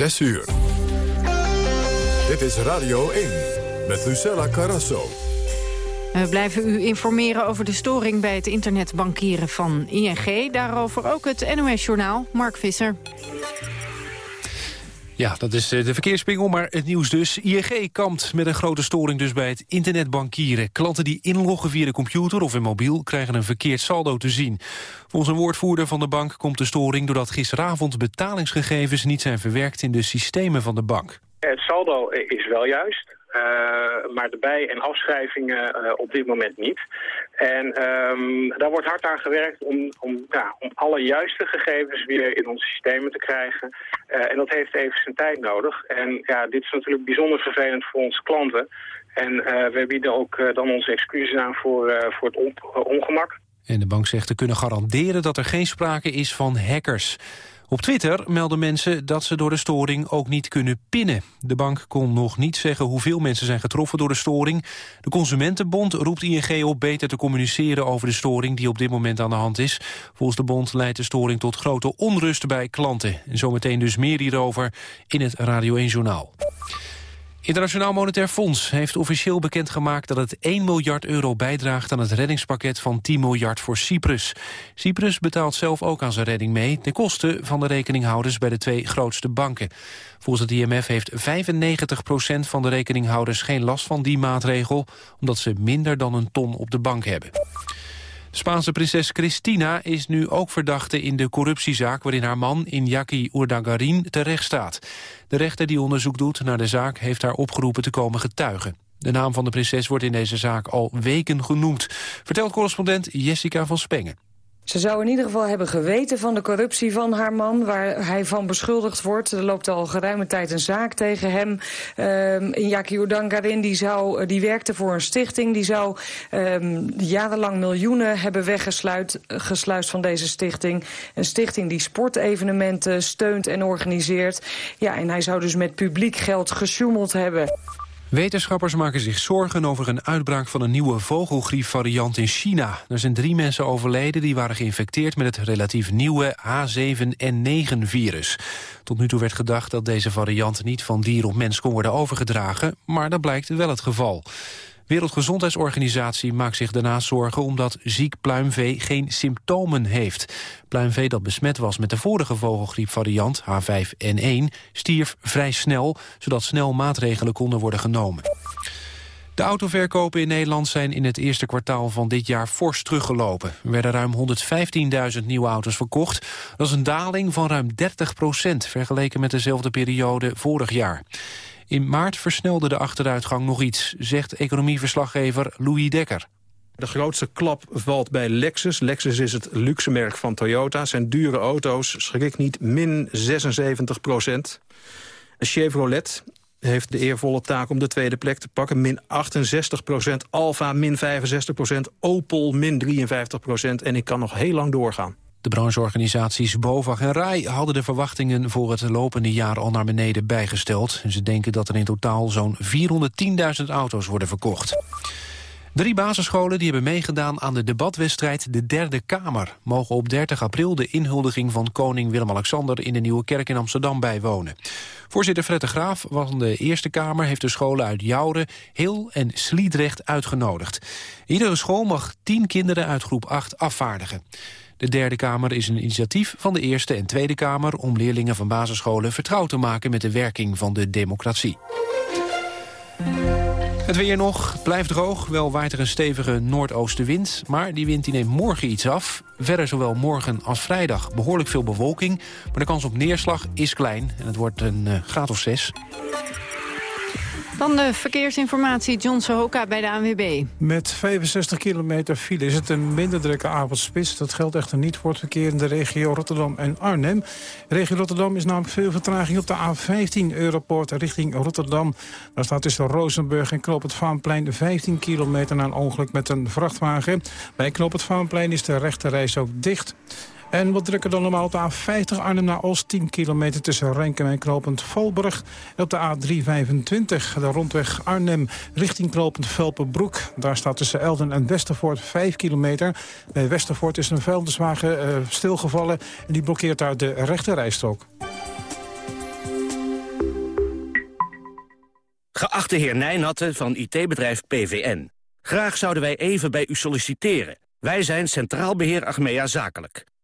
6 uur. Dit is Radio 1 met Lucella Carrasso. We blijven u informeren over de storing bij het internetbankieren van ING. Daarover ook het NOS-journaal. Mark Visser. Ja, dat is eh, de verkeerspingel, maar het nieuws dus. ING kampt met een grote storing dus bij het internetbankieren. Klanten die inloggen via de computer of in mobiel krijgen een verkeerd saldo te zien. Volgens een woordvoerder van de bank komt de storing doordat gisteravond betalingsgegevens niet zijn verwerkt in de systemen van de bank. Het saldo is wel juist. Uh, maar de bij- en afschrijvingen uh, op dit moment niet. En um, daar wordt hard aan gewerkt om, om, ja, om alle juiste gegevens weer in onze systemen te krijgen. Uh, en dat heeft even zijn tijd nodig. En ja, dit is natuurlijk bijzonder vervelend voor onze klanten. En we bieden ook dan onze excuses aan voor, voor het ongemak. En de bank zegt te kunnen garanderen dat er geen sprake is van hackers. Op Twitter melden mensen dat ze door de storing ook niet kunnen pinnen. De bank kon nog niet zeggen hoeveel mensen zijn getroffen door de storing. De Consumentenbond roept ING op beter te communiceren over de storing die op dit moment aan de hand is. Volgens de bond leidt de storing tot grote onrust bij klanten. En zometeen dus meer hierover in het Radio 1-journaal. Internationaal Monetair Fonds heeft officieel bekendgemaakt dat het 1 miljard euro bijdraagt aan het reddingspakket van 10 miljard voor Cyprus. Cyprus betaalt zelf ook aan zijn redding mee, ten koste van de rekeninghouders bij de twee grootste banken. Volgens het IMF heeft 95% van de rekeninghouders geen last van die maatregel, omdat ze minder dan een ton op de bank hebben. Spaanse prinses Cristina is nu ook verdachte in de corruptiezaak... waarin haar man Iñaki Urdagarin terecht staat. De rechter die onderzoek doet naar de zaak heeft haar opgeroepen te komen getuigen. De naam van de prinses wordt in deze zaak al weken genoemd... vertelt correspondent Jessica van Spengen. Ze zou in ieder geval hebben geweten van de corruptie van haar man... waar hij van beschuldigd wordt. Er loopt al geruime tijd een zaak tegen hem. Um, Iñaki Urdangarin die, zou, die werkte voor een stichting. Die zou um, jarenlang miljoenen hebben weggesluist van deze stichting. Een stichting die sportevenementen steunt en organiseert. Ja, en hij zou dus met publiek geld gesjoemeld hebben. Wetenschappers maken zich zorgen over een uitbraak van een nieuwe vogelgriepvariant in China. Er zijn drie mensen overleden die waren geïnfecteerd met het relatief nieuwe H7N9-virus. Tot nu toe werd gedacht dat deze variant niet van dier op mens kon worden overgedragen, maar dat blijkt wel het geval. Wereldgezondheidsorganisatie maakt zich daarnaast zorgen omdat ziek pluimvee geen symptomen heeft. Pluimvee dat besmet was met de vorige vogelgriepvariant H5N1 stierf vrij snel, zodat snel maatregelen konden worden genomen. De autoverkopen in Nederland zijn in het eerste kwartaal van dit jaar fors teruggelopen. Er werden ruim 115.000 nieuwe auto's verkocht. Dat is een daling van ruim 30 procent vergeleken met dezelfde periode vorig jaar. In maart versnelde de achteruitgang nog iets, zegt economieverslaggever Louis Dekker. De grootste klap valt bij Lexus. Lexus is het luxe merk van Toyota. Zijn dure auto's, schrik niet, min 76 procent. Chevrolet heeft de eervolle taak om de tweede plek te pakken. Min 68 procent, Alfa min 65 procent, Opel min 53 procent. En ik kan nog heel lang doorgaan. De brancheorganisaties BOVAG en RAI hadden de verwachtingen voor het lopende jaar al naar beneden bijgesteld. Ze denken dat er in totaal zo'n 410.000 auto's worden verkocht. Drie basisscholen die hebben meegedaan aan de debatwedstrijd De Derde Kamer... mogen op 30 april de inhuldiging van koning Willem-Alexander... in de Nieuwe Kerk in Amsterdam bijwonen. Voorzitter Fred Graaf van de Eerste Kamer... heeft de scholen uit Joure, Heel en Sliedrecht uitgenodigd. Iedere school mag 10 kinderen uit groep 8 afvaardigen. De derde kamer is een initiatief van de Eerste en Tweede Kamer... om leerlingen van basisscholen vertrouwd te maken met de werking van de democratie. Het weer nog, blijft droog. Wel waait er een stevige noordoostenwind. Maar die wind die neemt morgen iets af. Verder zowel morgen als vrijdag behoorlijk veel bewolking. Maar de kans op neerslag is klein. En het wordt een uh, graad of zes. Dan de verkeersinformatie, John Sohoka bij de ANWB. Met 65 kilometer file is het een minder drukke avondspits. Dat geldt echter niet voor het verkeer in de regio Rotterdam en Arnhem. Regio Rotterdam is namelijk veel vertraging op de A15 Europoort richting Rotterdam. Daar staat tussen Rozenburg en Knoop het Vaanplein 15 kilometer na een ongeluk met een vrachtwagen. Bij Knoop het Vaanplein is de rechterreis ook dicht. En wat drukker dan normaal op de A50 Arnhem naar Oost. 10 kilometer tussen Renkum en Knopend Valburg. En op de A325 de rondweg Arnhem richting Knopend Velpenbroek. Daar staat tussen Elden en Westervoort 5 kilometer. Bij Westervoort is een vuilniswagen uh, stilgevallen. En die blokkeert daar de rechte rijstrook. Geachte heer Nijnatte van IT-bedrijf PVN. Graag zouden wij even bij u solliciteren. Wij zijn Centraal Beheer Achmea Zakelijk.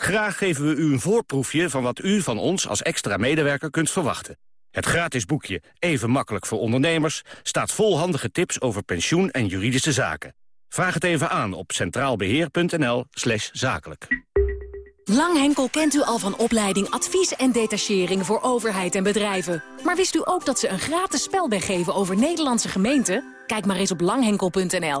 Graag geven we u een voorproefje van wat u van ons als extra medewerker kunt verwachten. Het gratis boekje Even makkelijk voor ondernemers staat vol handige tips over pensioen en juridische zaken. Vraag het even aan op centraalbeheer.nl slash zakelijk. Langhenkel kent u al van opleiding advies en detachering voor overheid en bedrijven. Maar wist u ook dat ze een gratis spel geven over Nederlandse gemeenten? Kijk maar eens op langhenkel.nl.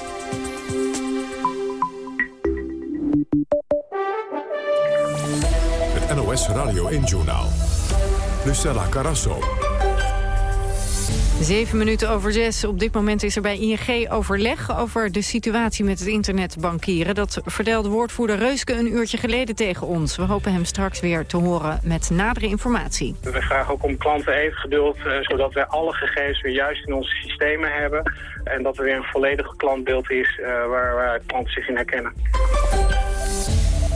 NOS Radio 1-journaal. Lucella Carasso. Zeven minuten over zes. Op dit moment is er bij ING overleg over de situatie met het internetbankieren. Dat vertelde woordvoerder Reuske een uurtje geleden tegen ons. We hopen hem straks weer te horen met nadere informatie. We vragen ook om klanten even geduld, eh, zodat we alle gegevens weer juist in onze systemen hebben. En dat er weer een volledig klantbeeld is uh, waar, waar klanten zich in herkennen.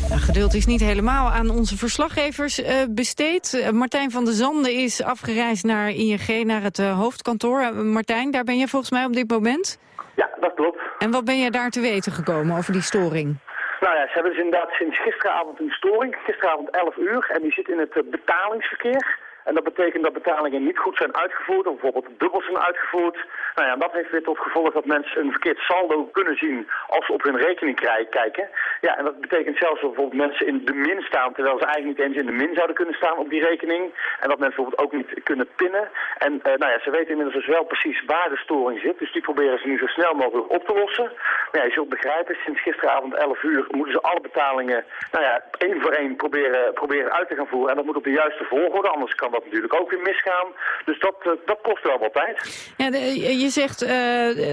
Geduld is niet helemaal aan onze verslaggevers uh, besteed. Uh, Martijn van der Zanden is afgereisd naar ING, naar het uh, hoofdkantoor. Martijn, daar ben je volgens mij op dit moment? Ja, dat klopt. En wat ben je daar te weten gekomen over die storing? Nou ja, ze hebben dus inderdaad sinds gisteravond een storing. Gisteravond 11 uur. En die zit in het betalingsverkeer. En dat betekent dat betalingen niet goed zijn uitgevoerd, of bijvoorbeeld dubbel zijn uitgevoerd. Nou ja, dat heeft weer tot gevolg dat mensen een verkeerd saldo kunnen zien als ze op hun rekening kijken. Ja, en dat betekent zelfs dat bijvoorbeeld mensen in de min staan, terwijl ze eigenlijk niet eens in de min zouden kunnen staan op die rekening. En dat mensen bijvoorbeeld ook niet kunnen pinnen. En uh, nou ja, ze weten inmiddels dus wel precies waar de storing zit, dus die proberen ze nu zo snel mogelijk op te lossen. Maar ja, je zult begrijpen, sinds gisteravond 11 uur moeten ze alle betalingen, nou ja, één voor één proberen, proberen uit te gaan voeren. En dat moet op de juiste volgorde, anders kan dat natuurlijk ook weer misgaan. Dus dat, uh, dat kost wel wat tijd. Ja, de, je zegt uh,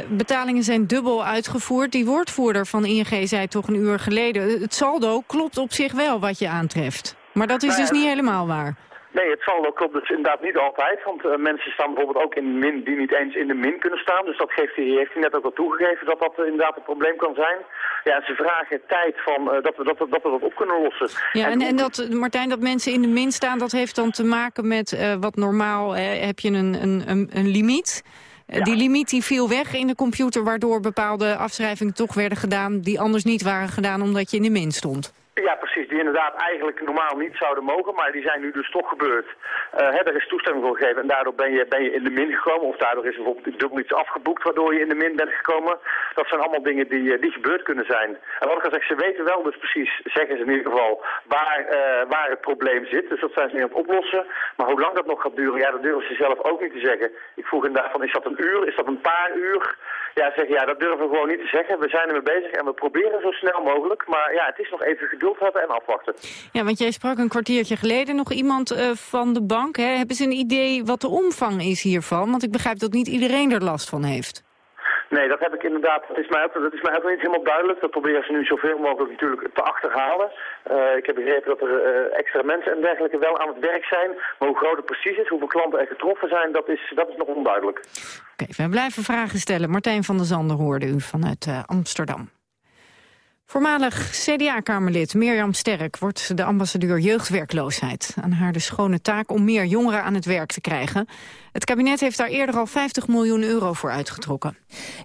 betalingen zijn dubbel uitgevoerd. Die woordvoerder van ING zei toch een uur geleden... het saldo klopt op zich wel wat je aantreft. Maar dat is nou ja, dus niet helemaal waar. Nee, het saldo klopt dus inderdaad niet altijd. Want uh, mensen staan bijvoorbeeld ook in de min die niet eens in de min kunnen staan. Dus dat geeft hij, heeft hij net ook al toegegeven dat dat uh, inderdaad een probleem kan zijn. Ja, en ze vragen tijd van, uh, dat, we, dat, we, dat we dat op kunnen lossen. Ja, en, en, en dat, Martijn, dat mensen in de min staan, dat heeft dan te maken met wat normaal, heb je een, een, een, een limiet... Ja. Die limiet die viel weg in de computer... waardoor bepaalde afschrijvingen toch werden gedaan... die anders niet waren gedaan omdat je in de min stond. Ja, precies. Die inderdaad eigenlijk normaal niet zouden mogen, maar die zijn nu dus toch gebeurd. Uh, er is toestemming voor gegeven en daardoor ben je, ben je in de min gekomen. Of daardoor is bijvoorbeeld dubbel iets afgeboekt waardoor je in de min bent gekomen. Dat zijn allemaal dingen die, die gebeurd kunnen zijn. En wat ik al zeg, ze weten wel dus precies, zeggen ze in ieder geval, waar, uh, waar het probleem zit. Dus dat zijn ze niet aan het oplossen. Maar hoe lang dat nog gaat duren, ja, dat durven ze zelf ook niet te zeggen. Ik vroeg inderdaad van, is dat een uur? Is dat een paar uur? Ja, zeg, ja, dat durven we gewoon niet te zeggen. We zijn ermee bezig en we proberen zo snel mogelijk. Maar ja, het is nog even geduld hebben en afwachten. Ja, want jij sprak een kwartiertje geleden nog iemand uh, van de bank. Hè? Hebben ze een idee wat de omvang is hiervan? Want ik begrijp dat niet iedereen er last van heeft. Nee, dat heb ik inderdaad. Dat is mij ook, dat is mij ook niet helemaal duidelijk. Dat proberen ze nu zoveel mogelijk natuurlijk te achterhalen. Uh, ik heb begrepen dat er uh, extra mensen en dergelijke wel aan het werk zijn. Maar hoe groot het precies is, hoeveel klanten er getroffen zijn, dat is, dat is nog onduidelijk. Oké, okay, we blijven vragen stellen. Martijn van der Zanden hoorde u vanuit uh, Amsterdam. Voormalig CDA-kamerlid Mirjam Sterk wordt de ambassadeur jeugdwerkloosheid. Aan haar de schone taak om meer jongeren aan het werk te krijgen. Het kabinet heeft daar eerder al 50 miljoen euro voor uitgetrokken.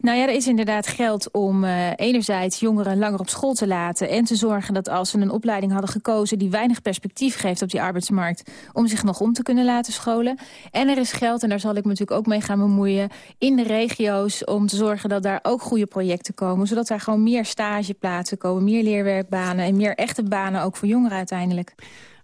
Nou ja, er is inderdaad geld om uh, enerzijds jongeren langer op school te laten... en te zorgen dat als ze een opleiding hadden gekozen... die weinig perspectief geeft op die arbeidsmarkt... om zich nog om te kunnen laten scholen. En er is geld, en daar zal ik me natuurlijk ook mee gaan bemoeien... in de regio's om te zorgen dat daar ook goede projecten komen... zodat daar gewoon meer stageplaatsen komen, meer leerwerkbanen... en meer echte banen ook voor jongeren uiteindelijk.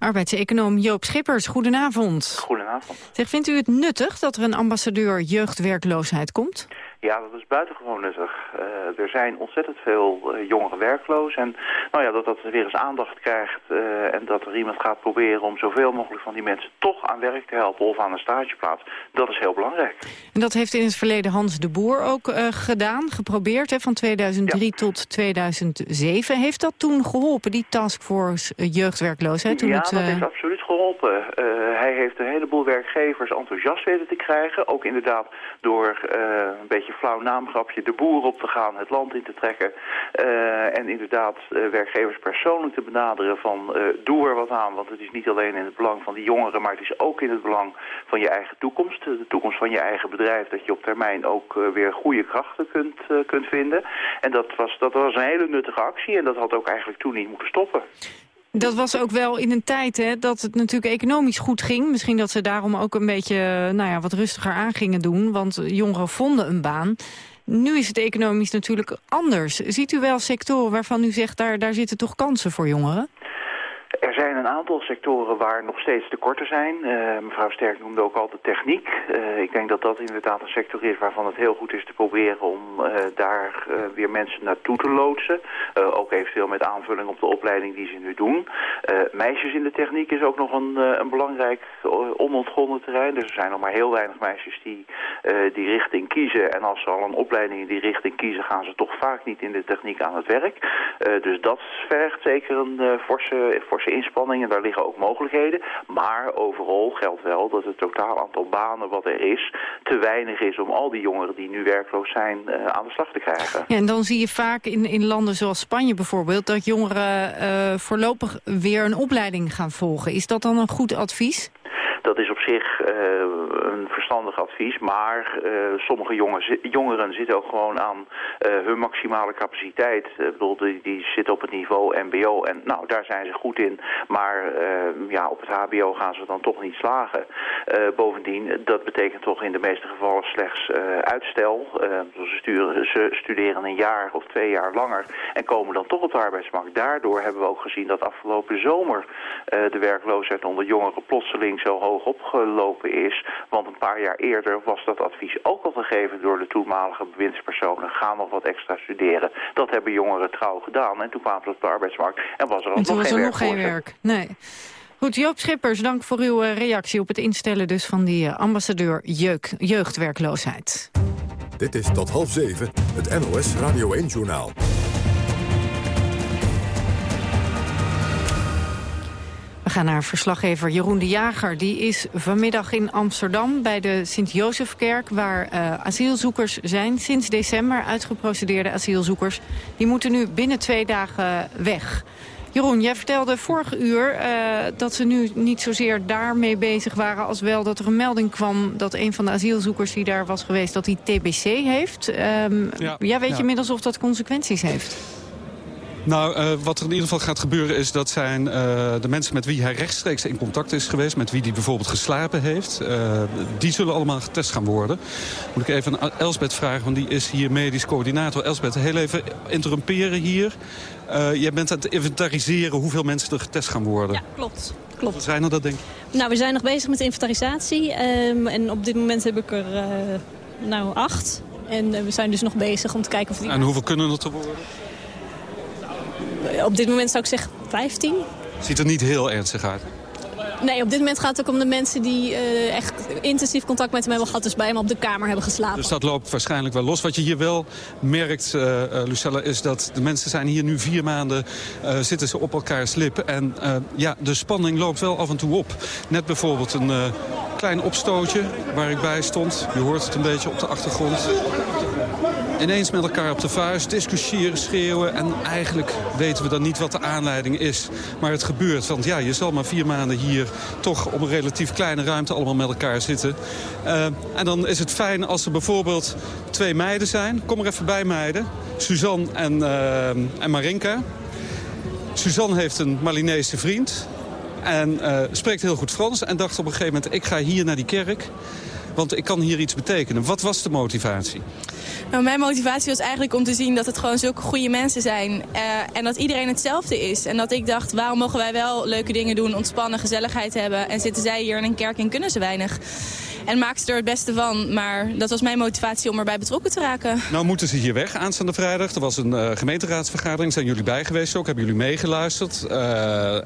Arbeidseconoom Joop Schippers, goedenavond. Goedenavond. Zeg, vindt u het nuttig dat er een ambassadeur jeugdwerkloosheid komt? Ja, dat is buitengewoon nuttig. Uh, er zijn ontzettend veel uh, jongeren werkloos. En nou ja, dat dat weer eens aandacht krijgt uh, en dat er iemand gaat proberen om zoveel mogelijk van die mensen toch aan werk te helpen of aan een stageplaats, dat is heel belangrijk. En dat heeft in het verleden Hans de Boer ook gedaan, geprobeerd, hè, van 2003 ja. tot 2007. Heeft dat toen geholpen, die taskforce jeugdwerkloosheid? Toen ja, het, dat heeft absoluut geholpen. hij heeft een heleboel werkgevers enthousiast weten te krijgen. Ook inderdaad door een beetje flauw naamgrapje de boer op te gaan, het land in te trekken. Uh, en inderdaad uh, werkgevers persoonlijk te benaderen van uh, doe er wat aan. Want het is niet alleen in het belang van die jongeren, maar het is ook in het belang van je eigen toekomst. De toekomst van je eigen bedrijf. Dat je op termijn ook weer goede krachten kunt, kunt vinden. En dat was, dat was een hele nuttige actie en dat had ook eigenlijk toen niet moeten stoppen. Dat was ook wel in een tijd hè, dat het natuurlijk economisch goed ging. Misschien dat ze daarom ook een beetje nou ja, wat rustiger aan gingen doen. Want jongeren vonden een baan. Nu is het economisch natuurlijk anders. Ziet u wel sectoren waarvan u zegt, daar, daar zitten toch kansen voor jongeren? Aantal sectoren waar nog steeds tekorten zijn. Uh, mevrouw Sterk noemde ook al de techniek. Uh, ik denk dat dat inderdaad een sector is waarvan het heel goed is te proberen om uh, daar weer mensen naartoe te loodsen. ook eventueel met aanvulling op de opleiding die ze nu doen. meisjes in de techniek is ook nog een, een belangrijk onontgonnen terrein. Dus er zijn nog maar heel weinig meisjes die die richting kiezen. En als ze al een opleiding in die richting kiezen, gaan ze toch vaak niet in de techniek aan het werk. dus dat vergt zeker een forse, forse inspanningen, daar liggen ook mogelijkheden. Maar overal geldt wel dat het totaal aantal banen wat er is... te weinig is om al die jongeren die nu werkloos zijn uh, aan de slag te krijgen. En dan zie je vaak in, in landen zoals Spanje bijvoorbeeld... dat jongeren uh, voorlopig weer een opleiding gaan volgen. Is dat dan een goed advies? Dat is op zich uh, een verstandig advies, maar uh, sommige jongeren zitten ook gewoon aan uh, hun maximale capaciteit. Ik bedoel, die, die zitten op het niveau mbo en nou, daar zijn ze goed in. Maar ja, op het hbo gaan ze dan toch niet slagen. bovendien, dat betekent toch in de meeste gevallen slechts uitstel. ze, sturen, ze studeren een jaar of twee jaar langer en komen dan toch op de arbeidsmarkt. Daardoor hebben we ook gezien dat afgelopen zomer de werkloosheid onder jongeren plotseling zo hoog hoog opgelopen is. Want een paar jaar eerder was dat advies ook al gegeven door de toenmalige bewindspersonen. Ga nog wat extra studeren. Dat hebben jongeren trouw gedaan. En toen kwamen ze op de arbeidsmarkt en was er, en nog, was geen er nog geen werk. Nee. Goed, Joop Schippers, dank voor uw reactie op het instellen dus van die ambassadeur jeugd, jeugdwerkloosheid. Dit is tot half zeven, het NOS Radio 1-journaal. Gaan naar verslaggever Jeroen de Jager. Die is vanmiddag in Amsterdam bij de Sint-Jozefkerk... waar uh, asielzoekers zijn, sinds december uitgeprocedeerde asielzoekers. Die moeten nu binnen twee dagen weg. Jeroen, jij vertelde vorige uur uh, dat ze nu niet zozeer daarmee bezig waren... als wel dat er een melding kwam dat een van de asielzoekers die daar was geweest... dat hij TBC heeft. Um, ja, ja, weet je inmiddels of dat consequenties heeft? Nou, uh, wat er in ieder geval gaat gebeuren is dat zijn uh, de mensen met wie hij rechtstreeks in contact is geweest... met wie hij bijvoorbeeld geslapen heeft, uh, die zullen allemaal getest gaan worden. Moet ik even aan Elsbeth vragen, want die is hier medisch coördinator. Elsbeth, heel even interrumperen hier. jij bent aan het inventariseren hoeveel mensen er getest gaan worden. Ja, klopt. klopt. Hoeveel zijn er dat, denk ik? Nou, we zijn nog bezig met de inventarisatie. Um, en op dit moment heb ik er nou acht. En we zijn dus nog bezig om te kijken of die... En hoeveel kunnen er te worden? Op dit moment zou ik zeggen 15. Ziet er niet heel ernstig uit. Nee, op dit moment gaat het ook om de mensen die uh, echt intensief contact met hem hebben gehad. Dus bij hem op de kamer hebben geslapen. Dus dat loopt waarschijnlijk wel los. Wat je hier wel merkt, uh, Lucella, is dat de mensen zijn hier nu vier maanden... Uh, zitten ze op elkaars lip. En ja, de spanning loopt wel af en toe op. Net bijvoorbeeld een klein opstootje waar ik bij stond. Je hoort het een beetje op de achtergrond. Ineens met elkaar op de vuist, discussiëren, schreeuwen... en eigenlijk weten we dan niet wat de aanleiding is. Maar het gebeurt, want ja, je zal maar vier maanden hier... toch op een relatief kleine ruimte allemaal met elkaar zitten. Uh, en dan is het fijn als er bijvoorbeeld twee meiden zijn. Kom er even bij, meiden. Suzanne en, uh, en Marinka. Suzanne heeft een Malinese vriend... En uh, spreekt heel goed Frans en dacht op een gegeven moment... ik ga hier naar die kerk, want ik kan hier iets betekenen. Wat was de motivatie? Nou, mijn motivatie was eigenlijk om te zien dat het gewoon zulke goede mensen zijn. Uh, en dat iedereen hetzelfde is. En dat ik dacht, waarom mogen wij wel leuke dingen doen, ontspannen, gezelligheid hebben... en zitten zij hier in een kerk en kunnen ze weinig. En maken ze er het beste van. Maar dat was mijn motivatie om erbij betrokken te raken. Nou moeten ze hier weg aanstaande vrijdag. Er was een uh, gemeenteraadsvergadering. Zijn jullie bij geweest ook? Hebben jullie meegeluisterd? Uh,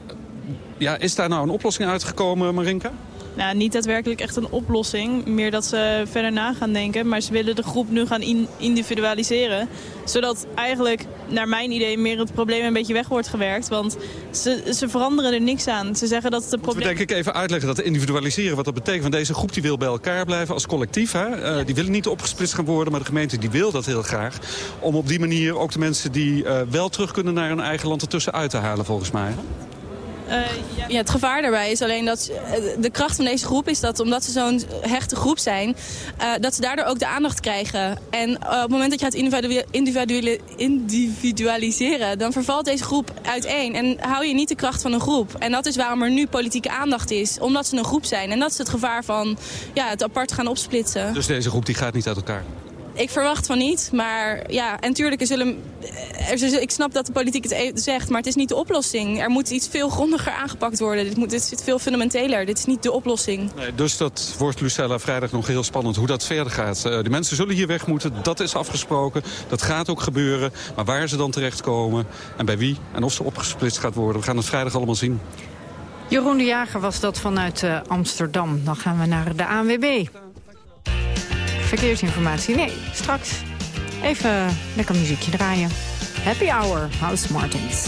ja, is daar nou een oplossing uitgekomen, Marinka? Nou, niet daadwerkelijk echt een oplossing. Meer dat ze verder na gaan denken. Maar ze willen de groep nu gaan in individualiseren. Zodat eigenlijk, naar mijn idee, meer het probleem een beetje weg wordt gewerkt. Want ze, ze veranderen er niks aan. Ze zeggen dat het probleem... Moet denk ik even uitleggen dat individualiseren wat dat betekent. Want deze groep die wil bij elkaar blijven als collectief. Hè? Uh, die willen niet opgesplitst gaan worden, maar de gemeente die wil dat heel graag. Om op die manier ook de mensen die uh, wel terug kunnen naar hun eigen land ertussen uit te halen, volgens mij. Uh, ja. het gevaar daarbij is alleen dat de kracht van deze groep is dat omdat ze zo'n hechte groep zijn, uh, dat ze daardoor ook de aandacht krijgen. En op het moment dat je gaat individuele, individualiseren, dan vervalt deze groep uiteen en hou je niet de kracht van een groep. En dat is waarom er nu politieke aandacht is, omdat ze een groep zijn. En dat is het gevaar van ja, het apart gaan opsplitsen. Dus deze groep die gaat niet uit elkaar? Ik verwacht van niet, maar ja, en tuurlijk, er zullen, er, ik snap dat de politiek het e- zegt, maar het is niet de oplossing. Er moet iets veel grondiger aangepakt worden. Dit, moet, dit zit veel fundamenteler. Dit is niet de oplossing. Nee, dus dat wordt Lucella vrijdag nog heel spannend hoe dat verder gaat. Uh, de mensen zullen hier weg moeten, dat is afgesproken. Dat gaat ook gebeuren. Maar waar ze dan terechtkomen en bij wie en of ze opgesplitst gaat worden, we gaan het vrijdag allemaal zien. Jeroen de Jager was dat vanuit uh, Amsterdam. Dan gaan we naar de ANWB verkeersinformatie. Nee, straks even lekker muziekje draaien. Happy Hour, House Martins.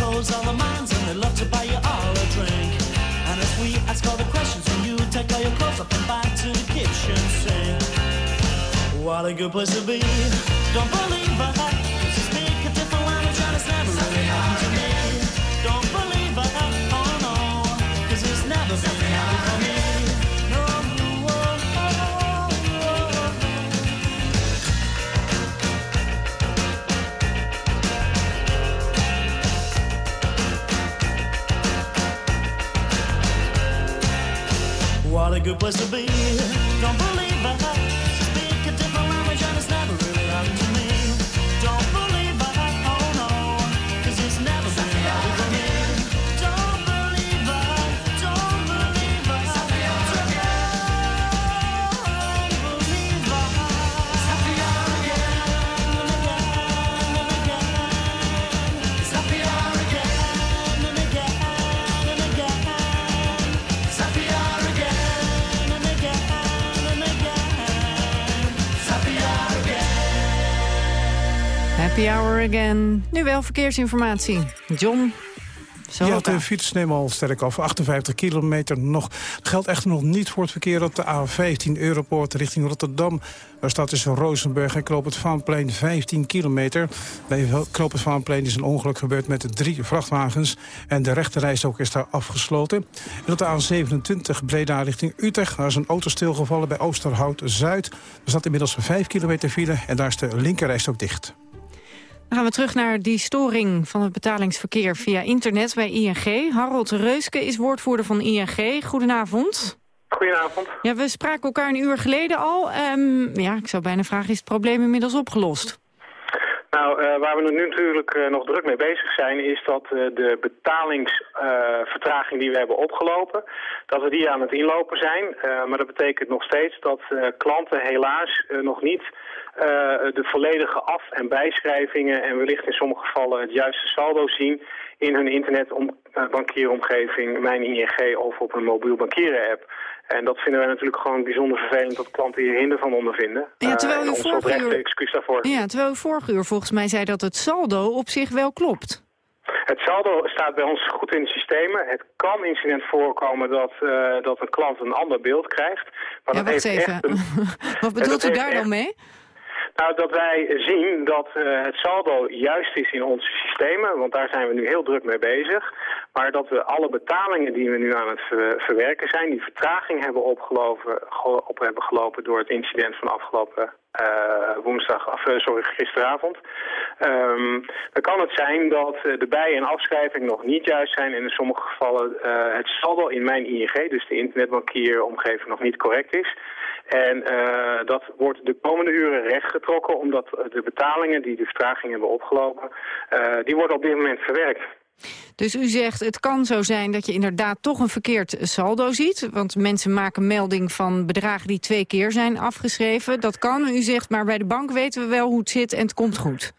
close all the minds and they love to buy you all a drink. And as we ask all the questions and you take all your clothes up and back to the kitchen sink. What a good place to be. Don't believe I good place to be. Don't believe I Happy hour again. Nu wel verkeersinformatie. John. Ja, de fiets nemen al sterk af. 58 kilometer nog. Dat geldt echter nog niet voor het verkeer op de A15 Europoort richting Rotterdam. Daar staat tussen Rozenburg en Knoop het Vaanplein 15 kilometer. Bij Knoop het Vaanplein is een ongeluk gebeurd met de drie vrachtwagens. En de rechterrijstok is daar afgesloten. En op de A27 Breda richting Utrecht. Daar is een auto stilgevallen bij Oosterhout Zuid. Er staat inmiddels 5 kilometer file en daar is de linkerrijstok dicht. Dan gaan we terug naar die storing van het betalingsverkeer via internet bij ING. Harold Reuske is woordvoerder van ING. Goedenavond. Goedenavond. Ja, we spraken elkaar een uur geleden al. Ehm, ja, ik zou bijna vragen, is het probleem inmiddels opgelost? Nou, uh, waar we nu natuurlijk uh, nog druk mee bezig zijn... is dat uh, de betalingsvertraging die we hebben opgelopen... dat we die aan het inlopen zijn. maar dat betekent nog steeds dat klanten helaas nog niet... de volledige af- en bijschrijvingen... en wellicht in sommige gevallen het juiste saldo zien... in hun internetbankieromgeving, Mijn ING of op een mobiel bankieren-app. En dat vinden wij natuurlijk gewoon bijzonder vervelend dat klanten hier hinder van ondervinden. Ja, terwijl u uh, vorige uur... excuus daarvoor. Ja, terwijl u vorige uur volgens mij zei dat het saldo op zich wel klopt. Het saldo staat bij ons goed in de systemen. Het kan incident voorkomen dat, uh, dat een klant een ander beeld krijgt. Maar ja, dat wacht heeft even. Echt een... Wat bedoelt u daar dan mee? Nou, dat wij zien dat uh, het saldo juist is in onze systemen, want daar zijn we nu heel druk mee bezig. Maar dat we alle betalingen die we nu aan het ver verwerken zijn, die vertraging hebben opgelopen, op hebben gelopen door het incident van afgelopen uh, woensdag, of, uh, sorry, gisteravond. Um, dan kan het zijn dat de bij- en afschrijving nog niet juist zijn en in sommige gevallen het saldo in mijn ING, dus de internetbankieromgeving, nog niet correct is. En uh, dat wordt de komende uren rechtgetrokken, omdat de betalingen die de vertraging hebben opgelopen, uh, die worden op dit moment verwerkt. Dus u zegt, het kan zo zijn dat je inderdaad toch een verkeerd saldo ziet. Want mensen maken melding van bedragen die twee keer zijn afgeschreven. Dat kan, u zegt, maar bij de bank weten we wel hoe het zit en het komt goed.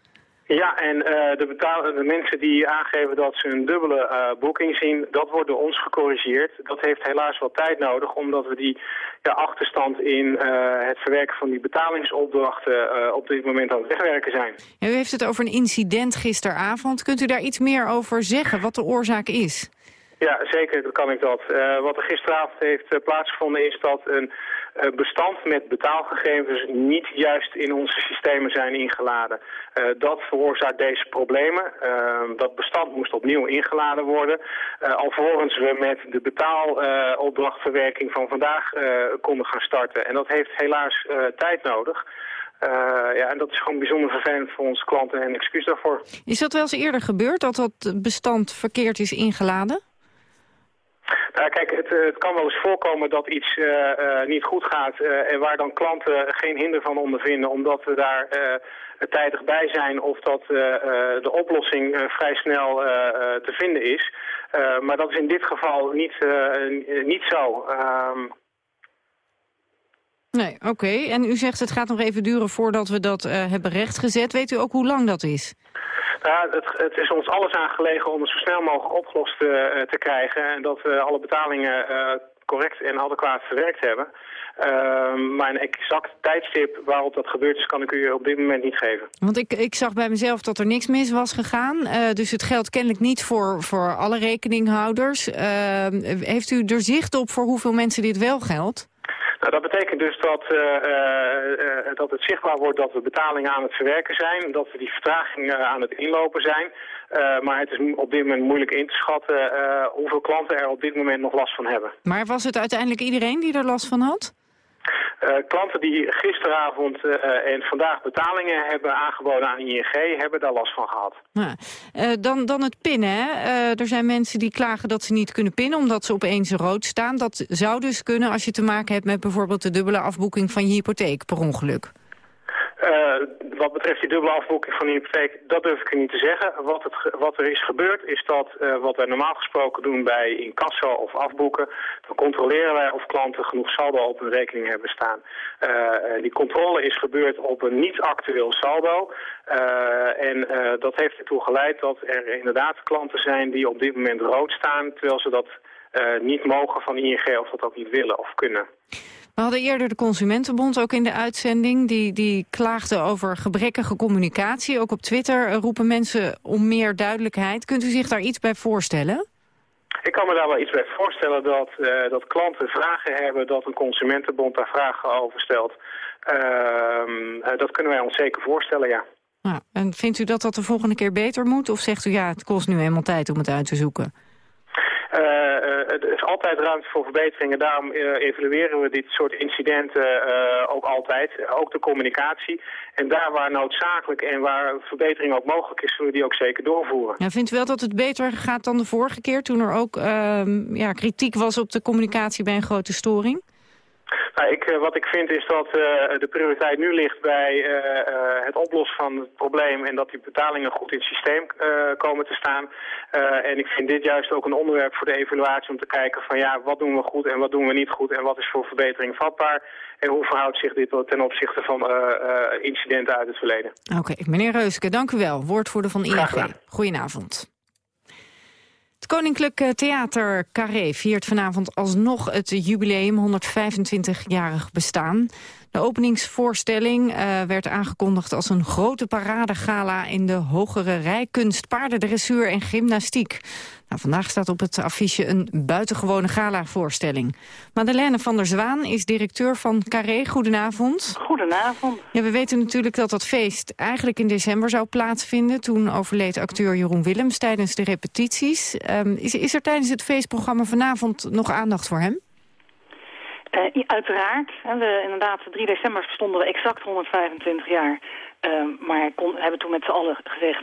Ja, en uh, de, mensen die aangeven dat ze een dubbele uh, boeking zien, dat wordt door ons gecorrigeerd. Dat heeft helaas wel tijd nodig, omdat we die ja, achterstand in uh, het verwerken van die betalingsopdrachten op dit moment aan het wegwerken zijn. U heeft het over een incident gisteravond. Kunt u daar iets meer over zeggen, wat de oorzaak is? Ja, zeker kan ik dat. wat er gisteravond heeft plaatsgevonden is dat een bestand met betaalgegevens niet juist in onze systemen zijn ingeladen. Uh, dat veroorzaakt deze problemen. Uh, dat bestand moest opnieuw ingeladen worden. Uh, alvorens we met de betaalopdrachtverwerking van vandaag konden gaan starten. En dat heeft helaas tijd nodig. ja, en dat is gewoon bijzonder vervelend voor onze klanten en excuus daarvoor. Is dat wel eens eerder gebeurd, dat dat bestand verkeerd is ingeladen? Nou, kijk, het, het, kan wel eens voorkomen dat iets uh, uh, niet goed gaat en waar dan klanten geen hinder van ondervinden omdat we daar tijdig bij zijn of dat de oplossing vrij snel te vinden is. maar dat is in dit geval niet, niet zo. Um... Nee, oké. En u zegt het gaat nog even duren voordat we dat hebben rechtgezet. Weet u ook hoe lang dat is? Ja, het, het, is ons alles aangelegen om het zo snel mogelijk opgelost uh, te krijgen. En dat we alle betalingen uh, correct en adequaat verwerkt hebben. Uh, maar een exact tijdstip waarop dat gebeurd is, kan ik u op dit moment niet geven. Want ik, ik zag bij mezelf dat er niks mis was gegaan. Dus het geldt kennelijk niet voor, voor alle rekeninghouders. Uh, heeft u er zicht op voor hoeveel mensen dit wel geldt? Nou, dat betekent dus dat, uh, uh, dat het zichtbaar wordt dat we betalingen aan het verwerken zijn. Dat we die vertragingen aan het inlopen zijn. Maar het is op dit moment moeilijk in te schatten hoeveel klanten er op dit moment nog last van hebben. Maar was het uiteindelijk iedereen die er last van had? Uh, klanten die gisteravond uh, en vandaag betalingen hebben aangeboden aan ING... hebben daar last van gehad. Uh, dan, dan het pinnen. Hè? er zijn mensen die klagen dat ze niet kunnen pinnen... omdat ze opeens rood staan. Dat zou dus kunnen als je te maken hebt met bijvoorbeeld... de dubbele afboeking van je hypotheek per ongeluk. Uh, wat betreft die dubbele afboeking van de hypotheek, dat durf ik niet te zeggen. Wat, het, wat er is gebeurd is dat uh, wat wij normaal gesproken doen bij incasso of afboeken, dan controleren wij of klanten genoeg saldo op hun rekening hebben staan. Uh, die controle is gebeurd op een niet actueel saldo. en dat heeft ertoe geleid dat er inderdaad klanten zijn die op dit moment rood staan, terwijl ze dat niet mogen van ING of dat ook niet willen of kunnen. We hadden eerder de Consumentenbond ook in de uitzending. Die, die klaagde over gebrekkige communicatie. Ook op Twitter roepen mensen om meer duidelijkheid. Kunt u zich daar iets bij voorstellen? Ik kan me daar wel iets bij voorstellen dat, uh, dat klanten vragen hebben... dat een Consumentenbond daar vragen over stelt. Uh, uh, dat kunnen wij ons zeker voorstellen, ja. Nou, en vindt u dat dat de volgende keer beter moet? Of zegt u ja, het kost nu eenmaal tijd om het uit te zoeken? Uh, er is altijd ruimte voor verbeteringen. Daarom evalueren we dit soort incidenten ook altijd. Ook de communicatie. En daar waar noodzakelijk en waar verbetering ook mogelijk is... zullen we die ook zeker doorvoeren. Ja, vindt u wel dat het beter gaat dan de vorige keer... toen er ook ehm, ja, kritiek was op de communicatie bij een grote storing? Nou, ik, eh, wat ik vind is dat uh, de prioriteit nu ligt bij uh, het oplossen van het probleem en dat die betalingen goed in het systeem komen te staan. en ik vind dit juist ook een onderwerp voor de evaluatie om te kijken van ja, wat doen we goed en wat doen we niet goed en wat is voor verbetering vatbaar. En hoe verhoudt zich dit ten opzichte van incidenten uit het verleden. Oké, meneer Reuske, dank u wel. Woordvoerder van ING. Goedenavond. Het Koninklijk Theater Carré viert vanavond alsnog het jubileum 125-jarig bestaan. De openingsvoorstelling uh, werd aangekondigd als een grote paradegala in de hogere rijkunst, paardendressuur en gymnastiek. Nou, vandaag staat op het affiche een buitengewone gala-voorstelling. Madeleine van der Zwaan is directeur van Carré. Goedenavond. Goedenavond. Ja, we weten natuurlijk dat dat feest eigenlijk in december zou plaatsvinden. Toen overleed acteur Jeroen Willems tijdens de repetities. Um, is, is er tijdens het feestprogramma vanavond nog aandacht voor hem? Uh, uiteraard. We, inderdaad, 3 december stonden we exact 125 jaar. Uh, maar kon, hebben toen met z'n allen gezegd...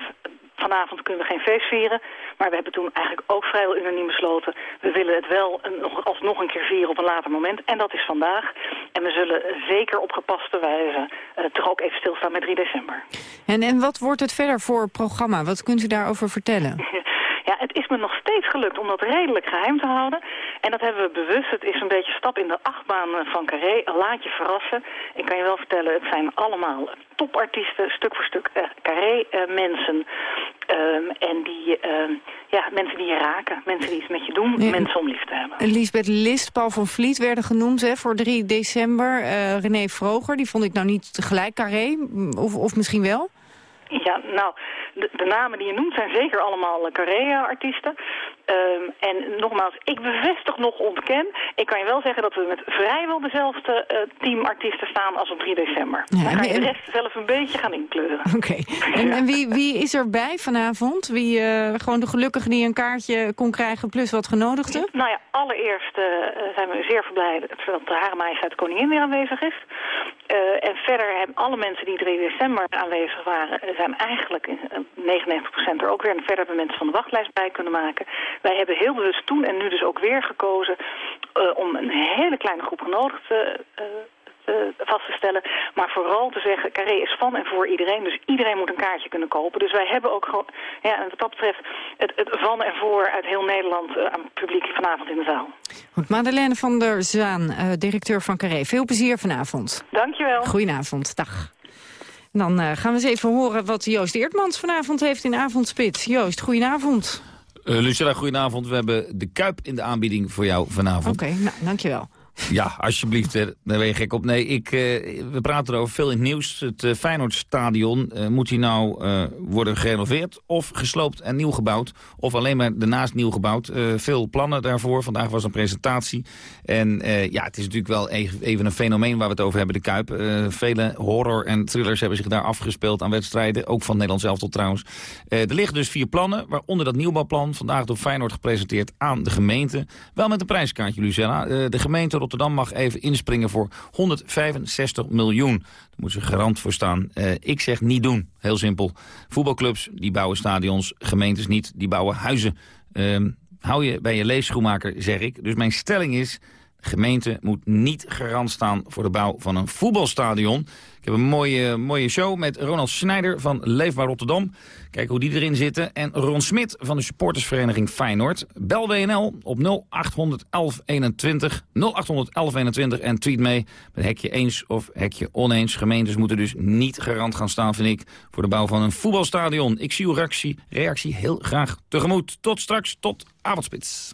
vanavond kunnen we geen feest vieren. Maar we hebben toen eigenlijk ook vrijwel unaniem besloten... we willen het wel een, nog, alsnog een keer vieren op een later moment. En dat is vandaag. En we zullen zeker op gepaste wijze uh, toch ook even stilstaan met 3 december. En, en wat wordt het verder voor programma? Wat kunt u daarover vertellen? Ja, het is me nog steeds gelukt om dat redelijk geheim te houden. En dat hebben we bewust. Het is een beetje stap in de achtbaan van Carré. Laat je verrassen. Ik kan je wel vertellen, het zijn allemaal topartiesten, stuk voor stuk uh, Carré-mensen. Um, en die, uh, ja, mensen die je raken, mensen die iets met je doen, ja. mensen om lief te hebben. Lisbeth List, Paul van Vliet werden genoemd hè, voor 3 december. Uh, René Vroger, die vond ik nou niet tegelijk Carré, of, of misschien wel? Ja, nou, de, de, namen die je noemt zijn zeker allemaal Carré-artiesten. Um, en nogmaals, ik bevestig nog ontken. Ik kan je wel zeggen dat we met vrijwel dezelfde uh, teamartiesten staan als op 3 december. Ja, Dan ga je de rest zelf een beetje gaan inkleuren. Oké. Okay. En, ja. en, wie, wie is erbij vanavond? Wie, uh, gewoon de gelukkige die een kaartje kon krijgen plus wat genodigden? Nou ja, allereerst uh, zijn we zeer verblijd dat de Hare Majesteit Koningin weer aanwezig is. en verder hebben alle mensen die 3 december aanwezig waren... zijn eigenlijk 99% er ook weer. En verder hebben mensen van de wachtlijst bij kunnen maken... Wij hebben heel bewust toen en nu dus ook weer gekozen uh, om een hele kleine groep genodigden uh, uh, vast te stellen. Maar vooral te zeggen, Carré is van en voor iedereen. Dus iedereen moet een kaartje kunnen kopen. Dus wij hebben ook gewoon, ja, wat dat betreft, het, het van en voor uit heel Nederland aan het publiek vanavond in de zaal. Goed, Madeleine van der Zaan, directeur van Carré. Veel plezier vanavond. Dankjewel. Goedenavond, dag. Dan uh, gaan we eens even horen wat Joost Eertmans vanavond heeft in Avondspits. Joost, goedenavond. Uh, Lucella, goedenavond. We hebben de Kuip in de aanbieding voor jou vanavond. Oké, nou, dankjewel. Ja, alsjeblieft, daar ben je gek op. Nee, ik, uh, we praten erover veel in het nieuws. Het uh, Feyenoordstadion, moet hij nou worden gerenoveerd of gesloopt en nieuw gebouwd? Of alleen maar daarnaast nieuw gebouwd? veel plannen daarvoor. Vandaag was een presentatie. En ja, het is natuurlijk wel even een fenomeen waar we het over hebben, de Kuip. vele horror en thrillers hebben zich daar afgespeeld aan wedstrijden. Ook van Nederland zelf tot trouwens. er liggen dus vier plannen, waaronder dat nieuwbouwplan. Vandaag door Feyenoord gepresenteerd aan de gemeente. Wel met een prijskaartje, Lucella. de gemeente Rotterdam mag even inspringen voor 165 miljoen. Daar moet ze garant voor staan. Uh, ik zeg niet doen, heel simpel. Voetbalclubs die bouwen stadions, gemeentes niet, die bouwen huizen. Uh, hou je bij je leesschoenmaker, zeg ik. Dus mijn stelling is, gemeente moet niet garant staan voor de bouw van een voetbalstadion. Ik heb een mooie, mooie show met Ronald Snijder van Leefbaar Rotterdam. Kijken hoe die erin zitten. En Ron Smit van de supportersvereniging Feyenoord. Bel WNL op 0800 1121. 0800 1121 en tweet mee met hekje eens of hekje oneens. Gemeentes moeten dus niet garant gaan staan, vind ik, voor de bouw van een voetbalstadion. Ik zie uw reactie, reactie heel graag tegemoet. Tot straks, tot avondspits.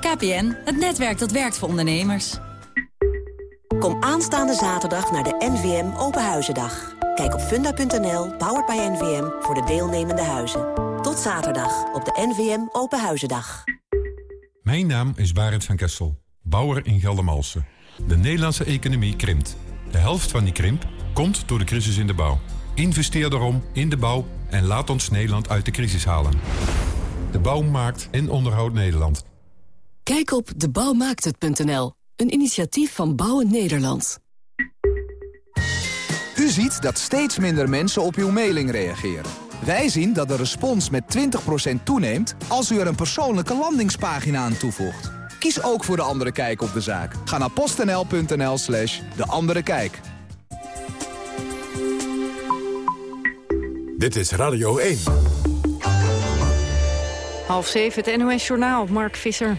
KPN, het netwerk dat werkt voor ondernemers. Kom aanstaande zaterdag naar de NVM Openhuizendag. Kijk op funda.nl, powered by NVM, voor de deelnemende huizen. Tot zaterdag op de NVM Openhuizendag. Mijn naam is Barend van Kessel, bouwer in Geldermalsen. De Nederlandse economie krimpt. De helft van die krimp komt door de crisis in de bouw. Investeer daarom in de bouw en laat ons Nederland uit de crisis halen. De bouw maakt en onderhoudt Nederland. Kijk op debouwmaakthet.nl, een initiatief van Bouwen Nederland. U ziet dat steeds minder mensen op uw mailing reageren. Wij zien dat de respons met 20% toeneemt als u er een persoonlijke landingspagina aan toevoegt. Kies ook voor De Andere Kijk op de zaak. Ga naar postnl.nl slash De Andere Kijk. Dit is Radio 1. Half zeven, het NOS Journaal, Mark Visser.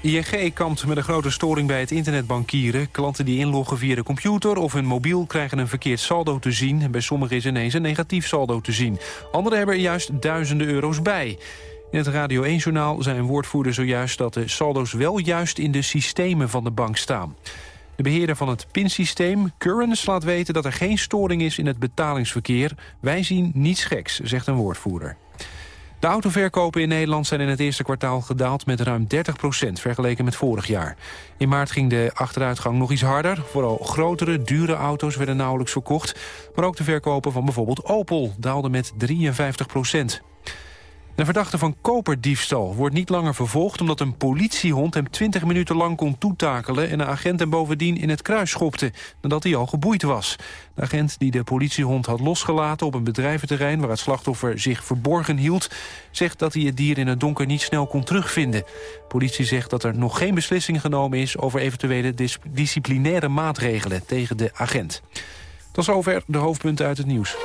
ING kampt met een grote storing bij het internetbankieren. Klanten die inloggen via de computer of hun mobiel krijgen een verkeerd saldo te zien. Bij sommigen is ineens een negatief saldo te zien. Anderen hebben er juist duizenden euro's bij. In het Radio 1-journaal zei een woordvoerder zojuist dat de saldo's wel juist in de systemen van de bank staan. De beheerder van het PIN-systeem, Currens, laat weten dat er geen storing is in het betalingsverkeer. Wij zien niets geks, zegt een woordvoerder. De autoverkopen in Nederland zijn in het eerste kwartaal gedaald met ruim 30% vergeleken met vorig jaar. In maart ging de achteruitgang nog iets harder. Vooral grotere, dure auto's werden nauwelijks verkocht. Maar ook de verkopen van bijvoorbeeld Opel daalden met 53 de verdachte van koperdiefstal wordt niet langer vervolgd... omdat een politiehond hem 20 minuten lang kon toetakelen... en de agent hem bovendien in het kruis schopte, nadat hij al geboeid was. De agent die de politiehond had losgelaten op een bedrijventerrein... waar het slachtoffer zich verborgen hield... zegt dat hij het dier in het donker niet snel kon terugvinden. politie zegt dat er nog geen beslissing genomen is... over eventuele dis disciplinaire maatregelen tegen de agent. Tot zover de hoofdpunten uit het nieuws.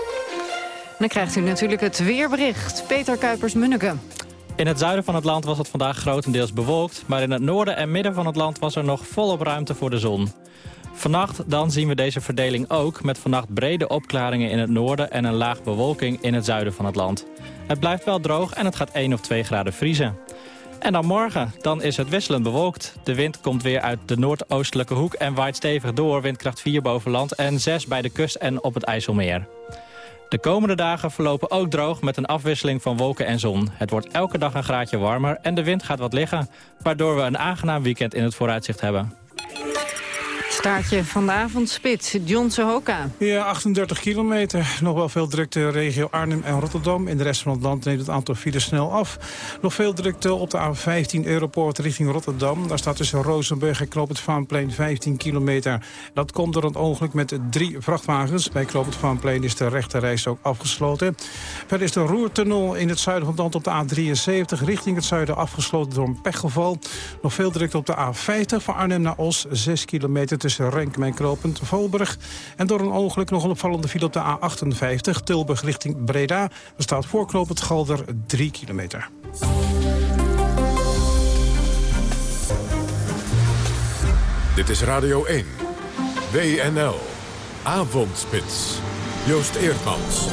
Dan krijgt u natuurlijk het weerbericht. Peter Kuipers-Munneke. In het zuiden van het land was het vandaag grotendeels bewolkt... maar in het noorden en midden van het land was er nog volop ruimte voor de zon. Vannacht dan zien we deze verdeling ook... met vannacht brede opklaringen in het noorden... en een laag bewolking in het zuiden van het land. Het blijft wel droog en het gaat 1 of 2 graden vriezen. En dan morgen, dan is het wisselend bewolkt. De wind komt weer uit de noordoostelijke hoek en waait stevig door... windkracht 4 boven land en 6 bij de kust en op het IJsselmeer. De komende dagen verlopen ook droog met een afwisseling van wolken en zon. Het wordt elke dag een graadje warmer en de wind gaat wat liggen... waardoor we een aangenaam weekend in het vooruitzicht hebben. Staartje van de avondspits, John Sohoka. Ja, 38 kilometer. Nog wel veel drukte regio Arnhem en Rotterdam. In de rest van het land neemt het aantal files snel af. Nog veel drukte op de A15 Europoort richting Rotterdam. Daar staat tussen Rozenburg en Knoop het Vaanplein 15 kilometer. Dat komt door een ongeluk met drie vrachtwagens. Bij Knoop het Vaanplein is de rechterreis ook afgesloten. Verder is de Roertunnel in het zuiden van het land op de A73 richting het zuiden afgesloten door een pechgeval. Nog veel drukte op de A50 van Arnhem naar Os, 6 kilometer tussen Renkum en Knopend Volburg. En door een ongeluk nog een opvallende file op de A58, Tilburg richting Breda. Er staat voor Knopend Galder 3 kilometer. Dit is Radio 1. WNL. Avondspits. Joost Eerdmans.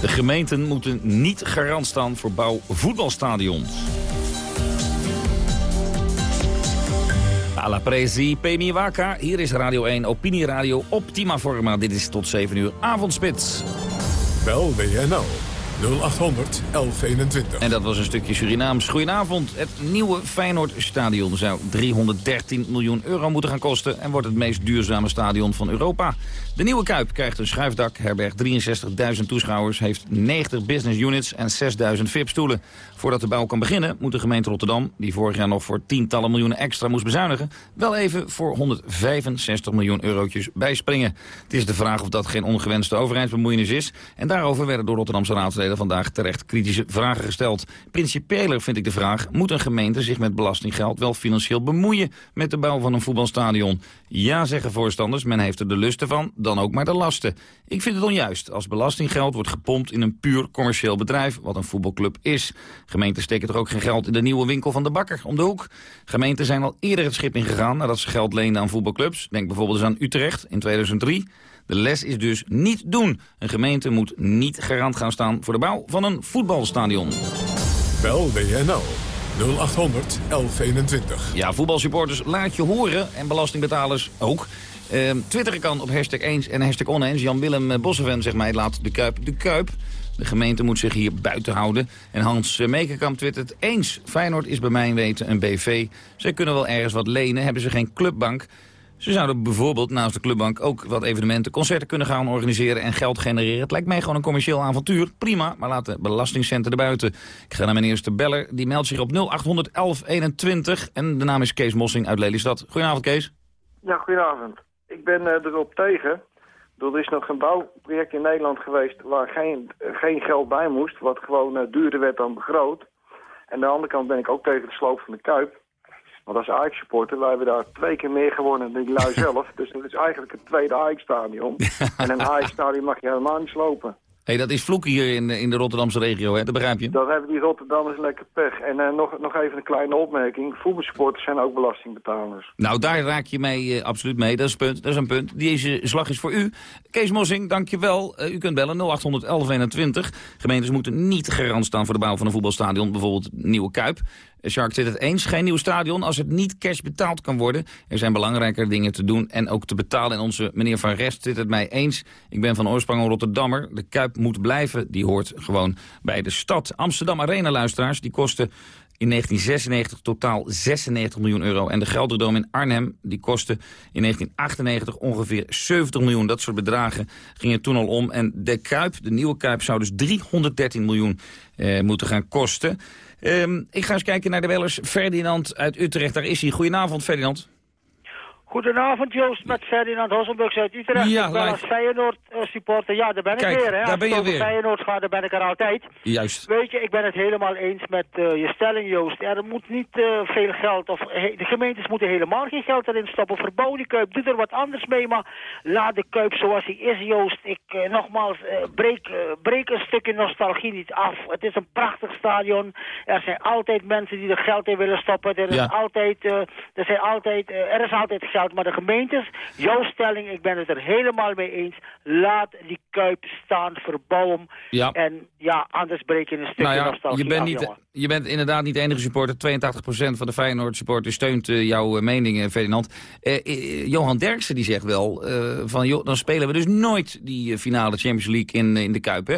De gemeenten moeten niet garant staan voor bouw voetbalstadions. Alla Presi, Pemi Waka. Hier is Radio 1 Opinieradio Optima Forma. Dit is tot 7 uur avondspits. Bel WNL 0800 1121. En dat was een stukje Surinaams. Goedenavond. Het nieuwe Feyenoordstadion zou 313 miljoen euro moeten gaan kosten... en wordt het meest duurzame stadion van Europa. De nieuwe Kuip krijgt een schuifdak, herbergt 63.000 toeschouwers... heeft 90 business units en 6.000 VIP-stoelen. Voordat de bouw kan beginnen moet de gemeente Rotterdam... die vorig jaar nog voor tientallen miljoenen extra moest bezuinigen... wel even voor 165 miljoen eurotjes bijspringen. Het is de vraag of dat geen ongewenste overheidsbemoeienis is... en daarover werden door Rotterdamse raadsleden vandaag terecht kritische vragen gesteld. Principieler vind ik de vraag... moet een gemeente zich met belastinggeld wel financieel bemoeien... met de bouw van een voetbalstadion? Ja, zeggen voorstanders, men heeft er de lusten van dan ook maar de lasten. Ik vind het onjuist als belastinggeld wordt gepompt in een puur commercieel bedrijf, wat een voetbalclub is. Gemeenten steken toch ook geen geld in de nieuwe winkel van de bakker om de hoek. Gemeenten zijn al eerder het schip ingegaan nadat ze geld leenden aan voetbalclubs. Denk bijvoorbeeld eens aan Utrecht in 2003. De les is dus niet doen. Een gemeente moet niet garant gaan staan voor de bouw van een voetbalstadion. Bel WNL 0800 1121. Ja, voetbalsupporters laat je horen en belastingbetalers ook. Uh, twitteren kan op hashtag eens en hashtag oneens. Jan-Willem Bosseven zegt mij, laat de Kuip de Kuip. De gemeente moet zich hier buiten houden. En Hans Meekerkamp twittert eens. Feyenoord is bij mijn weten een BV. Ze kunnen wel ergens wat lenen, hebben ze geen clubbank. Ze zouden bijvoorbeeld naast de clubbank ook wat evenementen, concerten kunnen gaan organiseren en geld genereren. Het lijkt mij gewoon een commercieel avontuur. Prima, maar laat de belastingcenten erbuiten. Ik ga naar mijn eerste beller. Die meldt zich op 0800 1121 en de naam is Kees Mossing uit Lelystad. Goedenavond Kees. Ja, goedenavond. Ik ben erop tegen. Er is nog een bouwproject in Nederland geweest waar geen, geen geld bij moest. Wat gewoon uh, duurder werd dan begroot. En aan de andere kant ben ik ook tegen de sloop van de Kuip. Want als Ajax-supporter, wij hebben daar twee keer meer gewonnen dan die lui zelf. Dus dat is eigenlijk het tweede Ajax-stadion. en een Ajax-stadion mag je helemaal niet slopen hey, dat is vloeken hier in, in de Rotterdamse regio, hè? dat begrijp je? Dat hebben die Rotterdammers lekker pech. En uh, nog, nog even een kleine opmerking. Voetbalsporters zijn ook belastingbetalers. Nou, daar raak je mee uh, absoluut mee. Dat is, punt, dat is een punt. Deze slag is voor u. Kees Mossing, dankjewel. Uh, u kunt bellen 081121. Gemeentes moeten niet garant staan voor de bouw van een voetbalstadion. Bijvoorbeeld Nieuwe Kuip. Shark zit het eens. Geen nieuw stadion als het niet cash betaald kan worden. Er zijn belangrijker dingen te doen en ook te betalen. En onze meneer Van Rest zit het mij eens. Ik ben van oorsprong een Rotterdammer. De Kuip moet blijven. Die hoort gewoon bij de stad. Amsterdam Arena luisteraars. Die kosten in 1996 totaal 96 miljoen euro. En de Gelderdoom in Arnhem die kostte in 1998 ongeveer 70 miljoen. Dat soort bedragen gingen toen al om. En de Kuip, de nieuwe Kuip, zou dus 313 miljoen eh, moeten gaan kosten. Um, ik ga eens kijken naar de wellers. Ferdinand uit Utrecht, daar is hij. Goedenavond, Ferdinand. Goedenavond Joost, met Ferdinand Hossenburgs uit Utrecht. Ja, ik ben als Feyenoord uh, supporter. Ja, daar ben ik weer. Hè. daar als ben je weer. Feyenoord gaat, daar ben ik er altijd. Juist. Weet je, ik ben het helemaal eens met uh, je stelling Joost. Er moet niet uh, veel geld, of de gemeentes moeten helemaal geen geld erin stoppen. Verbouw die Kuip, doe er wat anders mee, maar laat de Kuip zoals hij is Joost. Ik, nogmaals, breek, breek een stukje nostalgie niet af. Het is een prachtig stadion. Er zijn altijd mensen die er geld in willen stoppen. Er is Ja. altijd, er, zijn altijd er is altijd geld, maar de gemeentes Jouw stelling, ik ben het er helemaal mee eens. Laat die kuip staan, verbouw hem. Ja. En ja, anders breek je een stukje Nou ja, nostalgie je bent, af, niet, jongen. je bent inderdaad niet de enige supporter. 82% van de Feyenoord supporters steunt eh, jouw eh, mening, eh, Ferdinand. Johan Derksen die zegt wel, van joh, dan spelen we dus nooit die finale Champions League in, in de Kuip, hè?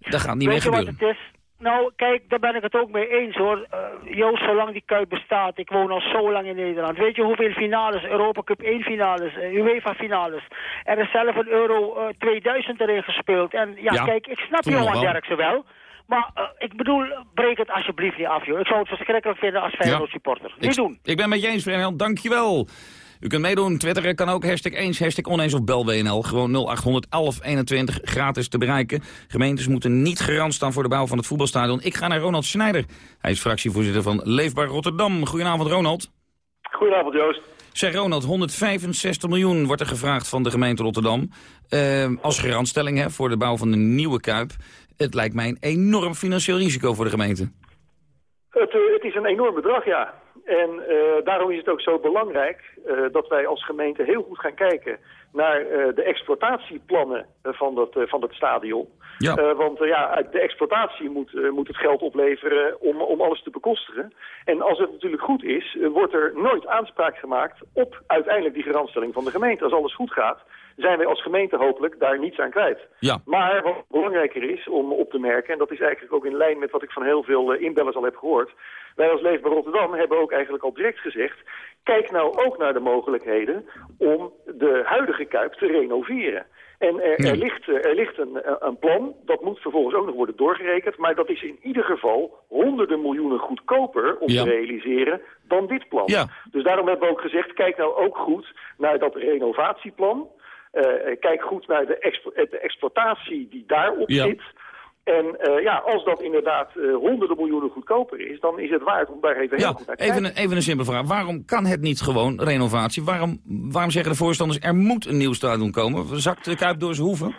Dat gaat niet meer wat gebeuren. het is? Nou, kijk, daar ben ik het ook mee eens hoor. Eh, Joost, zolang die Kuip bestaat, ik woon al zo lang in Nederland. Weet je hoeveel finales, Europa Cup 1 finales, eh, UEFA finales. Er is zelf een Euro eh, 2000 erin gespeeld. En ja, Ja, kijk, ik snap Johan wel. Derksen wel. Maar eh, ik bedoel, breek het alsjeblieft niet af, joh. Ik zou het verschrikkelijk vinden als Feyenoord supporter. Niet ik, doen. Ik ben met je eens, Ferdinand. Dankjewel. U kunt meedoen. Twitteren kan ook. Hashtag eens, hashtag oneens of bel WNL. Gewoon 0800 1121. Gratis te bereiken. Gemeentes moeten niet garant staan voor de bouw van het voetbalstadion. Ik ga naar Ronald Schneider. Hij is fractievoorzitter van Leefbaar Rotterdam. Goedenavond, Ronald. Goedenavond, Joost. Zeg Ronald, 165 miljoen wordt er gevraagd van de gemeente Rotterdam. eh, als garantstelling hè, voor de bouw van de nieuwe Kuip. Het lijkt mij een enorm financieel risico voor de gemeente. Het, eh, het is een enorm bedrag, ja. En eh, daarom is het ook zo belangrijk eh, dat wij als gemeente heel goed gaan kijken naar eh, de exploitatieplannen van, dat, van dat stadion. Ja. Want ja, de exploitatie moet, moet het geld opleveren om, om alles te bekostigen. En als het natuurlijk goed is, wordt er nooit aanspraak gemaakt op uiteindelijk die garantstelling van de gemeente. Als alles goed gaat, zijn wij als gemeente hopelijk daar niets aan kwijt. Ja. Maar wat belangrijker is om op te merken, en dat is eigenlijk ook in lijn met wat ik van heel veel eh, inbellers al heb gehoord. Wij als Leefbaar Rotterdam hebben ook eigenlijk al direct gezegd, kijk nou ook naar de mogelijkheden om de huidige Kuip te renoveren. En er, er ligt, eh, er ligt een, een plan, dat moet vervolgens ook nog worden doorgerekend, maar dat is in ieder geval honderden miljoenen goedkoper om Ja. te realiseren dan dit plan. Ja. Dus daarom hebben we ook gezegd, kijk nou ook goed naar dat renovatieplan. Eh, eh, kijk goed naar de, expo- eh, de exploitatie die daarop Ja. zit. En ja, als dat inderdaad honderden miljoenen goedkoper is, dan is het waard om daar even heel Ja, goed naar te kijken. even een, even een simpele vraag. Waarom kan het niet gewoon, renovatie? Waarom, waarom zeggen de voorstanders, er moet een nieuw stadion komen? Zakt de Kuip door zijn hoeven?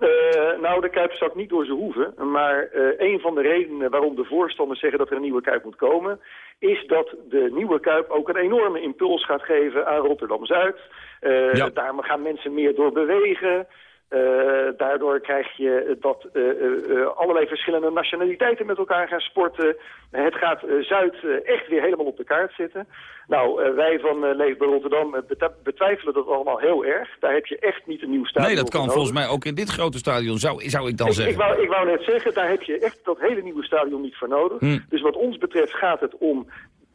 Eh, nou, de Kuip zakt niet door zijn hoeven. Maar uh, een van de redenen waarom de voorstanders zeggen dat er een nieuwe Kuip moet komen... is dat de nieuwe Kuip ook een enorme impuls gaat geven aan Rotterdam-Zuid. Uh, ja. Daar gaan mensen meer door bewegen. Uh, daardoor krijg je dat uh, uh, allerlei verschillende nationaliteiten met elkaar gaan sporten. Het gaat Zuid echt weer helemaal op de kaart zitten. Nou, wij van Leefbaar Rotterdam betwijfelen dat allemaal heel erg. Daar heb je echt niet een nieuw stadion Nee, dat kan volgens mij ook in dit grote stadion, zou, zou ik dan ik, zeggen. Ik wou, ik wou net zeggen, daar heb je echt dat hele nieuwe stadion niet voor nodig. Hm. Dus wat ons betreft gaat het om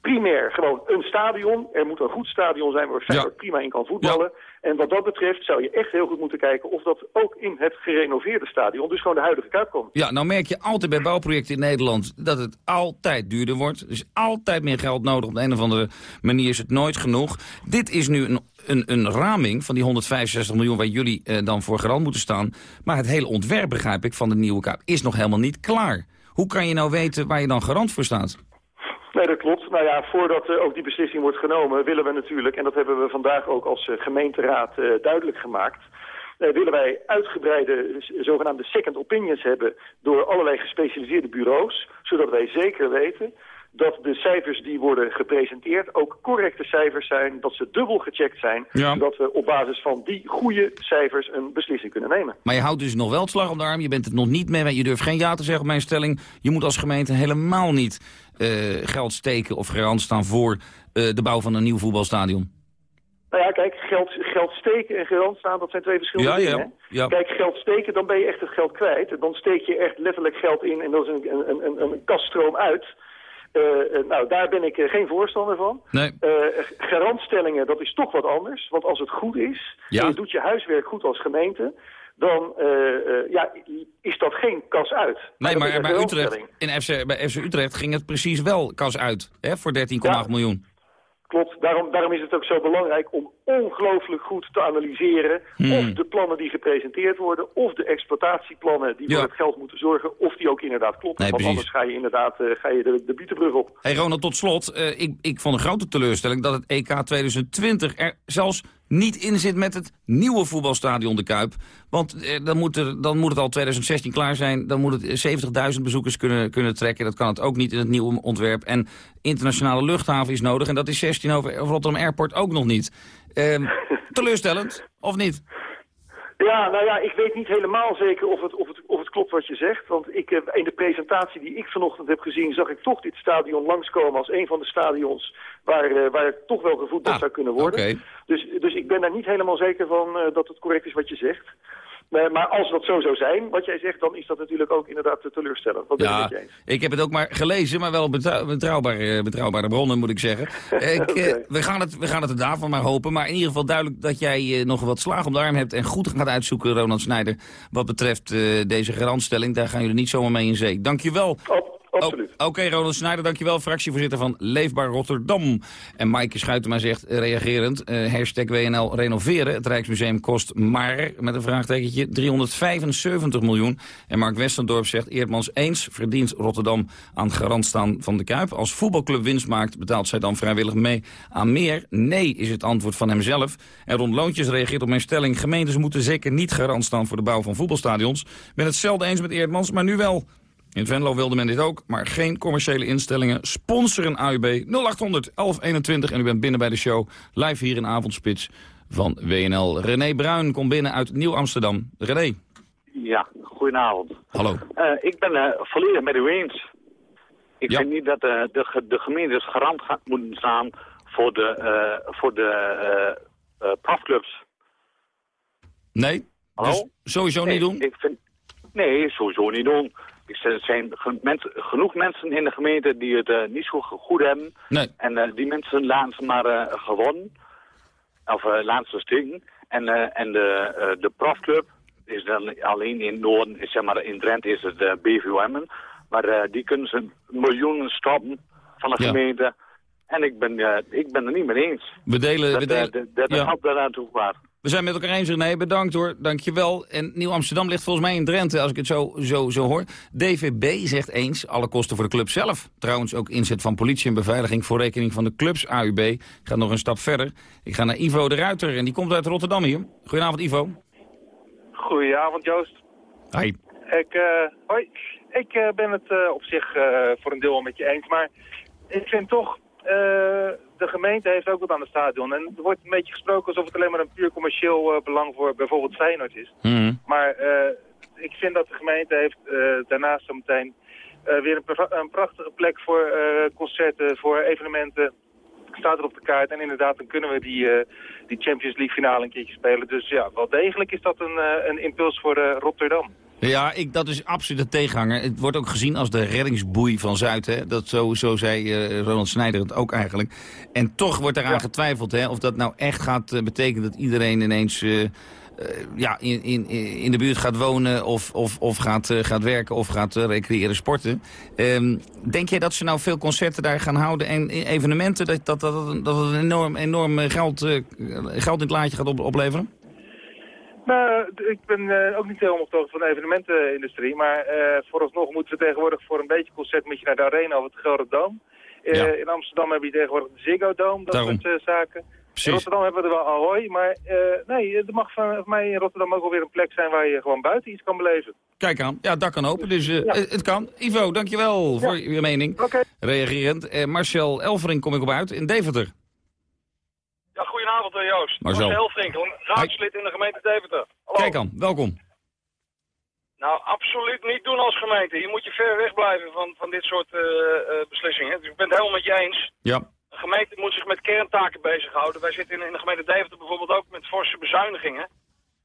primair gewoon een stadion. Er moet een goed stadion zijn waar Feyenoord ja. prima in kan voetballen. Ja. En wat dat betreft zou je echt heel goed moeten kijken of dat ook in het gerenoveerde stadion, dus gewoon de huidige Kuip komt. Ja, nou merk je altijd bij bouwprojecten in Nederland dat het altijd duurder wordt. Er is altijd meer geld nodig. Op de een of andere manier is het nooit genoeg. Dit is nu een, een, een raming van die 165 miljoen waar jullie eh, dan voor garant moeten staan. Maar het hele ontwerp, begrijp ik, van de nieuwe Kuip is nog helemaal niet klaar. Hoe kan je nou weten waar je dan garant voor staat? Nee, dat klopt. Nou ja, voordat uh, ook die beslissing wordt genomen, willen we natuurlijk, en dat hebben we vandaag ook als uh, gemeenteraad uh, duidelijk gemaakt, willen wij uitgebreide zogenaamde second opinions hebben door allerlei gespecialiseerde bureaus, zodat wij zeker weten dat de cijfers die worden gepresenteerd ook correcte cijfers zijn, dat ze dubbel gecheckt zijn, ja. zodat we op basis van die goede cijfers een beslissing kunnen nemen. Maar je houdt dus nog wel het slag om de arm, je bent het nog niet mee, je durft geen ja te zeggen op mijn stelling. Je moet als gemeente helemaal niet uh, geld steken of garant staan voor uh, de bouw van een nieuw voetbalstadion. Nou ja, kijk, geld, geld steken en garant staan, dat zijn twee verschillende ja, dingen. Ja, ja. Kijk, geld steken, dan ben je echt het geld kwijt. Dan steek je echt letterlijk geld in en dat is een, een, een, een kaststroom uit. Uh, nou, daar ben ik uh, geen voorstander van. Nee. Uh, garantstellingen, dat is toch wat anders. Want als het goed is, Ja. en je doet je huiswerk goed als gemeente... dan ja, is dat geen kas uit. Nee, maar bij Utrecht, in FC, bij FC Utrecht ging het precies wel kas uit, hè, voor 13,8 Ja. miljoen. Klopt, daarom, daarom is het ook zo belangrijk om ongelooflijk goed te analyseren... Hmm. of de plannen die gepresenteerd worden... of de exploitatieplannen die Ja. voor het geld moeten zorgen... of die ook inderdaad kloppen. Nee, Want precies. anders ga je inderdaad eh, ga je de, de bietenbrug op. Hey Ronald, tot slot. eh, ik, ik vond een grote teleurstelling dat het EK 2020 er zelfs niet in zit met het nieuwe voetbalstadion De Kuip. Want eh, dan, moet er, dan moet het al 2016 klaar zijn. Dan moet het eh, 70.000 bezoekers kunnen, kunnen trekken. Dat kan het ook niet in het nieuwe ontwerp. En internationale luchthaven is nodig. En dat is 16 over Rotterdam Airport ook nog niet. Ehm, teleurstellend, of niet? Ja, nou ja, ik weet niet helemaal zeker of het, of het, of het klopt wat je zegt. Want ik, eh, in de presentatie die ik vanochtend heb gezien... zag ik toch dit stadion langskomen als een van de stadions... waar, eh, waar toch wel gevoetbald zou kunnen worden. Dus, dus ik ben daar niet helemaal zeker van eh, dat het correct is wat je zegt. Nee, maar als dat zo zou zijn, wat jij zegt, dan is dat natuurlijk ook inderdaad te teleurstellend. Wat ben ik Ja, je eens? ik heb het ook maar gelezen, maar wel op betrouw- betrouwbare, betrouwbare bronnen, moet ik zeggen. Ik, eh, we, gaan het, we gaan het er daarvan maar hopen. Maar in ieder geval duidelijk dat jij eh, nog wat slaag om de arm hebt... en goed gaat uitzoeken, Ronald Snijder, wat betreft eh, deze garantstelling. Daar gaan jullie niet zomaar mee in zee. Dank je wel. Absoluut. Oh, Oké, Ronald Snijder, dankjewel. Fractievoorzitter van Leefbaar Rotterdam. En Maaike Schuitema zegt, eh, reagerend, eh, hashtag WNL renoveren. Het Rijksmuseum kost maar, met een vraagtekentje, 375 miljoen. En Mark Westendorp zegt, Eerdmans eens verdient Rotterdam aan garant staan van de Kuip. Als voetbalclub winst maakt, betaalt zij dan vrijwillig mee aan meer? Nee, is het antwoord van hemzelf. En Ron Loontjes reageert op mijn stelling, gemeentes moeten zeker niet garant staan voor de bouw van voetbalstadions. Ik ben het zelden eens met Eerdmans, maar nu wel. In Venlo wilde men dit ook, maar geen commerciële instellingen sponsoren AUB 0800 1121. En u bent binnen bij de show, live hier in Avondspits van WNL. René Bruin komt binnen uit Nieuw-Amsterdam. René, Ja, goedenavond. hallo. Eh, ik ben eh, volledig met u eens. Ik vind niet dat eh, de, ge- de gemeentes garant gaat moeten staan voor de, eh, voor de profclubs. Nee? Hallo? Dus sowieso Nee, niet doen? Ik vind, nee, sowieso niet doen. Er zijn genoeg mensen in de gemeente die het eh, niet zo go- goed hebben. Nee. En eh, die mensen laten ze maar eh, gewonnen. Of laten ze steken. En, en de, de profclub is dan alleen in Noorden, is, zeg maar in Drenthe is het BVOM. Maar die kunnen ze miljoenen stoppen van de Ja. gemeente. En ik ben, eh, ik ben er niet mee eens. We delen... Dat, we delen eh, ja. helpt daar naartoe waar. We zijn met elkaar eens, René. Bedankt hoor. Dankjewel. En Nieuw-Amsterdam ligt volgens mij in Drenthe, als ik het zo, zo, zo hoor. DVB zegt eens, alle kosten voor de club zelf. Trouwens ook inzet van politie en beveiliging voor rekening van de clubs AUB. Ik ga nog een stap verder. Ik ga naar Ivo de Ruiter en die komt uit Rotterdam hier. Goedenavond Ivo. Goedenavond Joost. Hi. Ik, eh, hoi. Ik eh, ben het eh, op zich eh, voor een deel wel met je eens, maar ik vind toch, de gemeente heeft ook wat aan het stadion. En er wordt een beetje gesproken alsof het alleen maar een puur commercieel eh, belang voor bijvoorbeeld Feyenoord is. Mhm. Maar eh, ik vind dat de gemeente heeft eh, daarnaast zometeen eh weer een, een prachtige plek voor eh, concerten, voor evenementen. Staat er op de kaart en inderdaad dan kunnen we die, eh, die Champions League finale een keertje spelen. Dus ja, wel degelijk is dat een, eh, een impuls voor eh, Rotterdam. Ja, ik, dat is absoluut een tegenhanger. Het wordt ook gezien als de reddingsboei van Zuid. Hè? Dat zo, zo zei eh, Ronald Snijder het ook eigenlijk. En toch wordt eraan getwijfeld hè, of dat nou echt gaat eh, betekenen dat iedereen ineens... eh, ja, in, in, in de buurt gaat wonen of, of, of gaat, gaat werken of gaat recreëren sporten. Ehm, denk jij dat ze nou veel concerten daar gaan houden en evenementen... dat dat, dat, dat het een enorm, enorm geld, geld in het laadje gaat op, opleveren? Nou, ik ben eh, ook niet helemaal op de hoogte van de evenementenindustrie. Maar eh, vooralsnog moeten we tegenwoordig voor een beetje concert moet je naar de Arena of het Grote Doom. Eh, Ja. In Amsterdam heb je tegenwoordig de Ziggo Dome, dat Daarom. soort zaken. Precies. In Rotterdam hebben we er wel Ahoy, maar nee, er mag van, mij in Rotterdam ook wel weer een plek zijn waar je gewoon buiten iets kan beleven. Kijk aan. Ja, dat kan open, dus het, het kan. Ivo, dankjewel voor je mening. Reagerend. Eh, Marcel Elvering kom ik op uit in Deventer. Goedenavond eh, Joost. Marcel. Marcel Frinkel, raadslid in de gemeente Deventer. Hallo. Kijk aan, welkom. Nou, absoluut niet doen als gemeente. Hier moet je ver weg blijven van, van dit soort eh, eh, beslissingen. Dus ik ben het helemaal met je eens. Ja. Een gemeente moet zich met kerntaken bezighouden. Wij zitten in, in de gemeente Deventer bijvoorbeeld ook met forse bezuinigingen.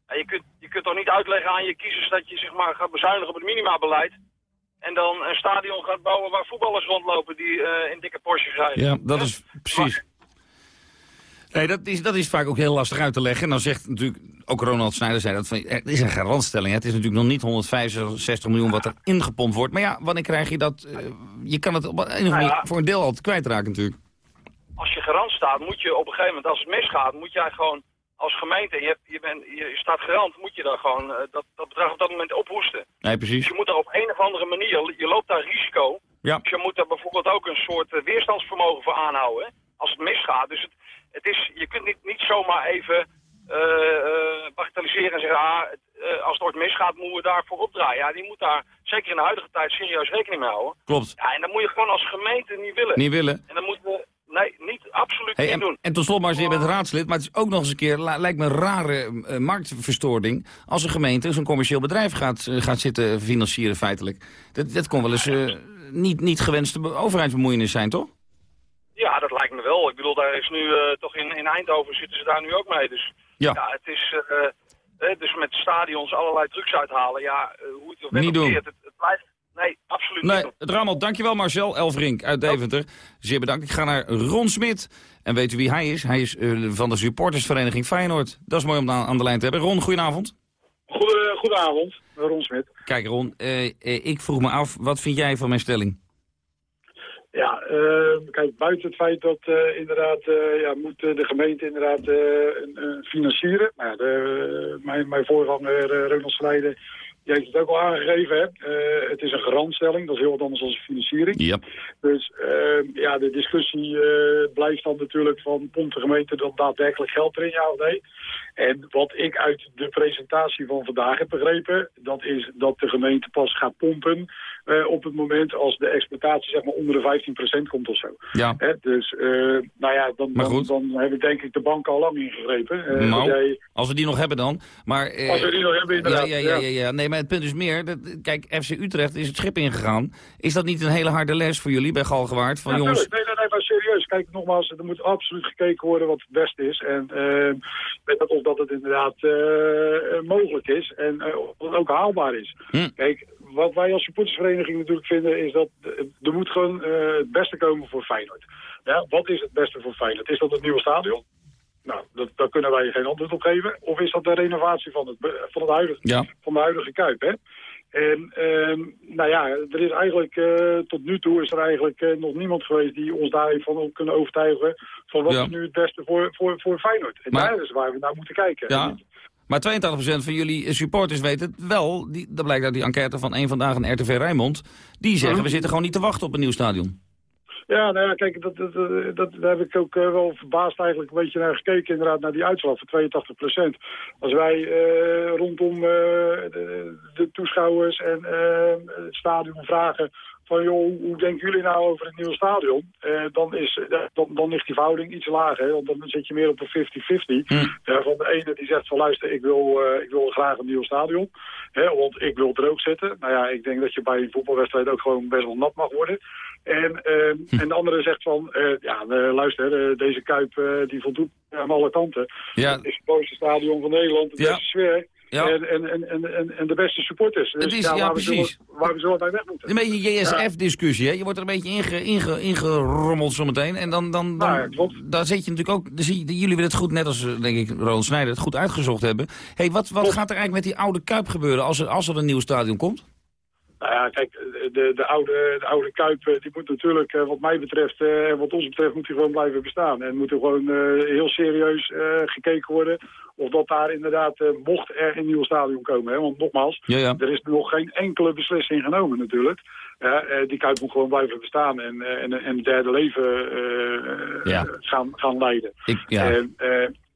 En je, kunt, je kunt toch niet uitleggen aan je kiezers dat je zeg maar, gaat bezuinigen op het minimabeleid. En dan een stadion gaat bouwen waar voetballers rondlopen die eh, in dikke Porsches rijden. Ja, dat is precies. Nee, dat is, dat is vaak ook heel lastig uit te leggen. En dan zegt natuurlijk, ook Ronald Snijder zei dat, van, het is een garantstelling. hè. Het is natuurlijk nog niet 165 miljoen wat er ingepompt wordt. Maar ja, wanneer krijg je dat? eh, je kan het op een of andere Nou ja. voor een deel altijd kwijtraken natuurlijk. als je garant staat, moet je op een gegeven moment, als het misgaat, moet jij gewoon als gemeente, je, hebt, je, bent, je staat garant, moet je daar gewoon eh, dat, dat bedrag op dat moment ophoesten. Nee, precies. Dus je moet daar op een of andere manier, je loopt daar risico. Ja. Dus je moet daar bijvoorbeeld ook een soort eh, weerstandsvermogen voor aanhouden, hè, als het misgaat. Dus het, het is, je kunt niet, niet zomaar even eh, eh, bagatelliseren en zeggen, ah, eh, als het ooit misgaat, moeten we daarvoor opdraaien. Ja, die moet daar zeker in de huidige tijd serieus rekening mee houden. Klopt. Ja, en dat moet je gewoon als gemeente niet willen. Niet willen. En dan moeten we, nee, niet, absoluut Hey, niet en, doen. en tot slot, maar je bent raadslid, maar het is ook nog eens een keer, li- lijkt me een rare eh, marktverstoring, als een gemeente zo'n commercieel bedrijf gaat, gaat zitten financieren feitelijk. Dat, dat kon wel eens niet, niet gewenste be- overheidsbemoeienis zijn, toch? Ja, dat lijkt me wel. Ik bedoel, daar is nu eh, toch in, in Eindhoven zitten ze daar nu ook mee. Dus Ja. het is eh, eh, dus met stadions allerlei trucs uithalen. Ja, hoe het ook Niet doen. het, het blijft. Nee, absoluut niet Nee, doen. het rammelt. Dankjewel Marcel Elverink uit Deventer. Zeer bedankt. Ik ga naar Ron Smit. En weet u wie hij is? Hij is eh, van de supportersvereniging Feyenoord. Dat is mooi om aan aan de lijn te hebben. Ron, goedenavond. Goede, goedenavond, Ron Smit. Kijk Ron, eh, eh, ik vroeg me af, wat vind jij van mijn stelling? Ja, eh, kijk, buiten het feit dat eh, inderdaad, eh, ja, moet eh, de gemeente inderdaad financieren. Nou, ja, de, mijn, mijn voorganger Ronald Snijder, die heeft het ook al aangegeven. Hè? Het is een garantstelling, dat is heel wat anders dan financiering. Ja. Dus eh, ja, de discussie blijft dan natuurlijk van, pompt de gemeente dan daadwerkelijk geld erin, ja of nee? En wat ik uit de presentatie van vandaag heb begrepen, dat is dat de gemeente pas gaat pompen eh, op het moment als de exploitatie zeg maar onder de 15% komt of zo. Ja. Hè, dus, eh, nou ja, dan, dan, dan hebben denk ik de banken al lang ingegrepen. Eh, nou, jij- als we die nog hebben dan. Maar, Als we die nog hebben, inderdaad, Ja, ja, ja, ja. Nee, maar het punt is meer. Dat, kijk, FC Utrecht is het schip ingegaan. Is dat niet een hele harde les voor jullie bij Galgenwaard? Van Ja, jongens. Nee, nee, nee, maar serieus. Kijk, nogmaals, er moet absoluut gekeken worden wat het beste is. En dat of dat het inderdaad mogelijk is en of het ook haalbaar is. Hm. Kijk, wat wij als supportersvereniging natuurlijk vinden is dat er moet gewoon eh, het beste komen voor Feyenoord. Ja, wat is het beste voor Feyenoord? Is dat het nieuwe stadion? Nou, dat, daar kunnen wij geen antwoord op geven. Of is dat de renovatie van, het, van, het huidige, Ja. van de huidige Kuip, hè? En ehm, nou ja, er is eigenlijk eh, tot nu toe is er eigenlijk eh, nog niemand geweest die ons daar heeft van op kunnen overtuigen van wat Ja. is nu het beste voor, voor, voor Feyenoord. En Maar- daar is waar we naar moeten kijken. Ja. Maar 82% van jullie supporters weten het wel. Die, dat blijkt uit die enquête van één vandaag en RTV Rijnmond. Die zeggen, Mhm. we zitten gewoon niet te wachten op een nieuw stadion. Ja, nou ja, kijk, dat, dat, dat, daar heb ik ook eh, wel verbaasd eigenlijk een beetje naar gekeken, inderdaad, naar die uitslag van 82% Als wij eh, rondom eh, de, de toeschouwers en eh, het stadion vragen van, joh, hoe, denken jullie nou over het nieuwe stadion? Eh, dan, is, eh, dan, dan ligt die verhouding iets lager, hè, want dan zit je meer op een 50-50. Ja, van de ene die zegt van, luister, ik wil, eh, ik wil graag een nieuw stadion, hè, want ik wil droog zitten. Nou ja, ik denk dat je bij een voetbalwedstrijd ook gewoon best wel nat mag worden. En, eh, en de andere zegt van, eh, ja, eh, luister, eh, deze Kuip eh, die voldoet aan alle kanten. Ja. Het is het mooiste stadion van Nederland, de Ja. beste sfeer. Ja. En, en, en, en, de beste supporters. Dus Het is- ja, ja, waar, we zullen, waar we zullen bij weg moeten. Een beetje JSF-discussie, hè? Je wordt er een beetje inge, inge, ingerommeld zometeen. En dan, dan, dan, daar zit je natuurlijk ook... zie jullie willen het goed, net als, eh, denk ik, Roland Snijder, het goed uitgezocht hebben. hey, wat, wat gaat er eigenlijk met die oude Kuip gebeuren als er, als er een nieuw stadion komt? Nou ja, kijk, de, de, oude, de oude Kuip, eh, die moet natuurlijk, eh, wat mij betreft eh, en wat ons betreft, moet die gewoon blijven bestaan. En moet er gewoon heel serieus gekeken worden of dat daar inderdaad, mocht er een nieuw stadion komen. Hè? Want nogmaals, Ja, ja. er is nog geen enkele beslissing genomen natuurlijk. Ja, die Kuip moet gewoon blijven bestaan en, eh, en, en het derde leven gaan, gaan leiden. Ik, ja. En,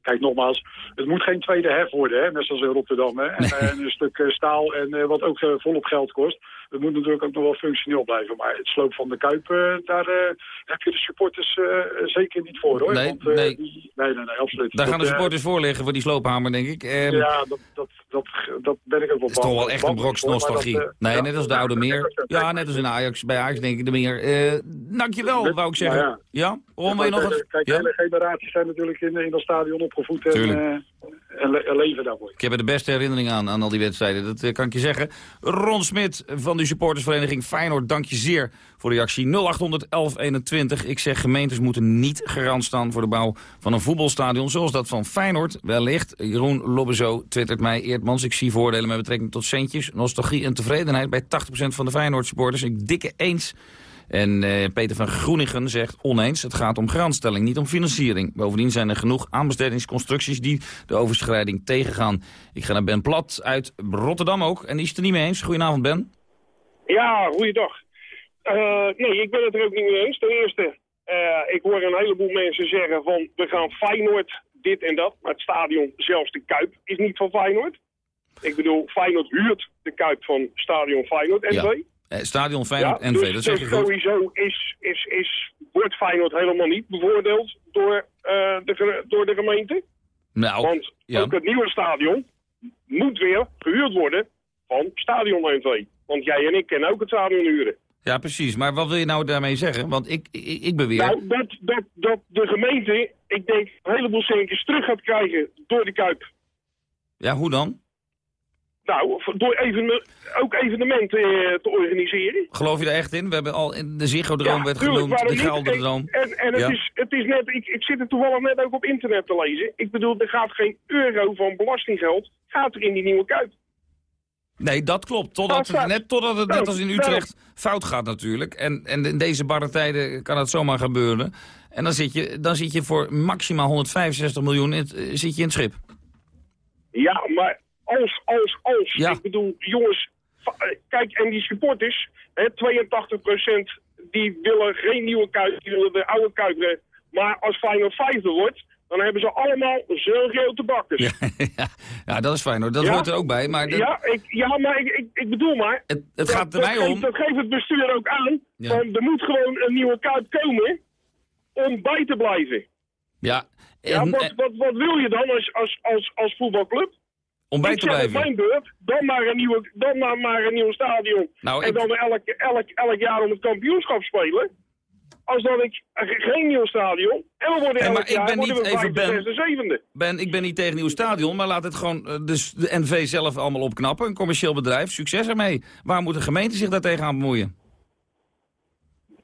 kijk, nogmaals, het moet geen tweede hef worden, hè, net zoals in Rotterdam. Hè. En, en een stuk eh, staal, en, eh, wat ook eh, volop geld kost. Het moet natuurlijk ook nog wel functioneel blijven. Maar het sloop van de Kuip, eh, daar eh, heb je de supporters eh, zeker niet voor, hoor. Nee, Want, eh, nee. die- nee, nee, nee, absoluut. Daar gaan de eh, supporters voor liggen voor die sloophamer, denk ik. Ehm, ja, dat, dat, dat, dat ben ik ook wel is toch wel echt een broks nostalgie. nee, net als de oude meer. Ja, net als in Ajax. Bij Ajax denk ik de meer. Eh dankjewel, wou ik zeggen. Nou Ja? Waarom wil je nog wat? Kijk, Ja? hele generaties zijn natuurlijk in, in dat stadion opgevoed en, eh, en, le- en leven daarvoor. Ik heb er de beste herinnering aan, aan al die wedstrijden. Dat eh, kan ik je zeggen. Ron Smit van de supportersvereniging Feyenoord, dank je zeer voor de reactie. 0800 1121. Ik zeg gemeentes moeten niet garant staan voor de bouw van een voetbalstadion... zoals dat van Feyenoord. Wellicht, Jeroen Lobbezo twittert mij... Eerdmans, ik zie voordelen met betrekking tot centjes... nostalgie en tevredenheid bij 80% van de Feyenoord-supporters. Ik dikke eens... En eh, Peter van Groeningen zegt oneens, het gaat om garantstelling, niet om financiering. Bovendien zijn er genoeg aanbestedingsconstructies die de overschrijding tegengaan. Ik ga naar Ben Plat uit Rotterdam ook, en die is het er niet mee eens. Goedenavond Ben. Ja, goeiedag. Eh nee, ik ben het er ook niet mee eens. Ten eerste, eh, ik hoor een heleboel mensen zeggen van we gaan Feyenoord dit en dat. Maar het stadion, zelfs de Kuip, is niet van Feyenoord. Ik bedoel, Feyenoord huurt de Kuip van stadion Feyenoord, NV. Ja. Eh, stadion Feyenoord Ja, NV, dus, dat zeg je goed. sowieso is, is, is, wordt Feyenoord helemaal niet bevoordeeld door, eh, de, door de gemeente. Nou, Want ja. ook het nieuwe stadion moet weer gehuurd worden van Stadion NV. Want jij en ik kennen ook het stadion huren. Ja, precies. Maar wat wil je nou daarmee zeggen? Want ik, ik, ik beweer... Nou, dat, dat, dat de gemeente, ik denk, een heleboel centjes terug gaat krijgen door de Kuip. Ja, hoe dan? Nou, door even, ook evenementen eh, te organiseren. Geloof je er echt in? We hebben al in de Ziggo-droom werd genoemd, de? Gelderdroom. En, en het, Ja. is, het is net, ik, ik zit er toevallig net ook op internet te lezen. Ik bedoel, er gaat geen euro van belastinggeld, gaat er in die nieuwe Kuip. Nee, dat klopt. Totdat het, net totdat het net als in Utrecht fout gaat natuurlijk. En, en in deze barre tijden kan het zomaar gebeuren. En dan zit je, dan zit je voor maximaal 165 miljoen in het, eh, zit je in het schip. Ja, maar als, als, als. Ja. Ik bedoel, jongens, eh, kijk, en die supporters, hè, 82% die willen geen nieuwe Kuip, die willen de oude Kuip. Maar als Feyenoord vijfde wordt, dan hebben ze allemaal zo'n grote bakkers. ja, ja, dat is fijn hoor. Dat Ja. hoort er ook bij. Maar dat- Ja, ik, ja, maar ik, ik, ik bedoel maar... het, het dat- gaat er mij om... Dat geeft het bestuur ook aan. Ja. Van, er moet gewoon een nieuwe Kuip komen om bij te blijven. Ja, Ja, wat, wat, wat wil je dan als, als, als, als voetbalclub? Om bij ik te blijven. mijn beurt, dan maar een, nieuwe, dan maar, maar een nieuw stadion. Nou, en ik- dan elk, elk, elk jaar om het kampioenschap spelen. Als dan ik geen nieuw stadion. En we worden Hey, elk maar ik jaar ben worden niet we even Ben. Ben, ik ben niet tegen nieuw stadion, maar laat het gewoon eh, dus de NV zelf allemaal opknappen. Een commercieel bedrijf, succes ermee. Waar moet de gemeente zich daartegen aan bemoeien?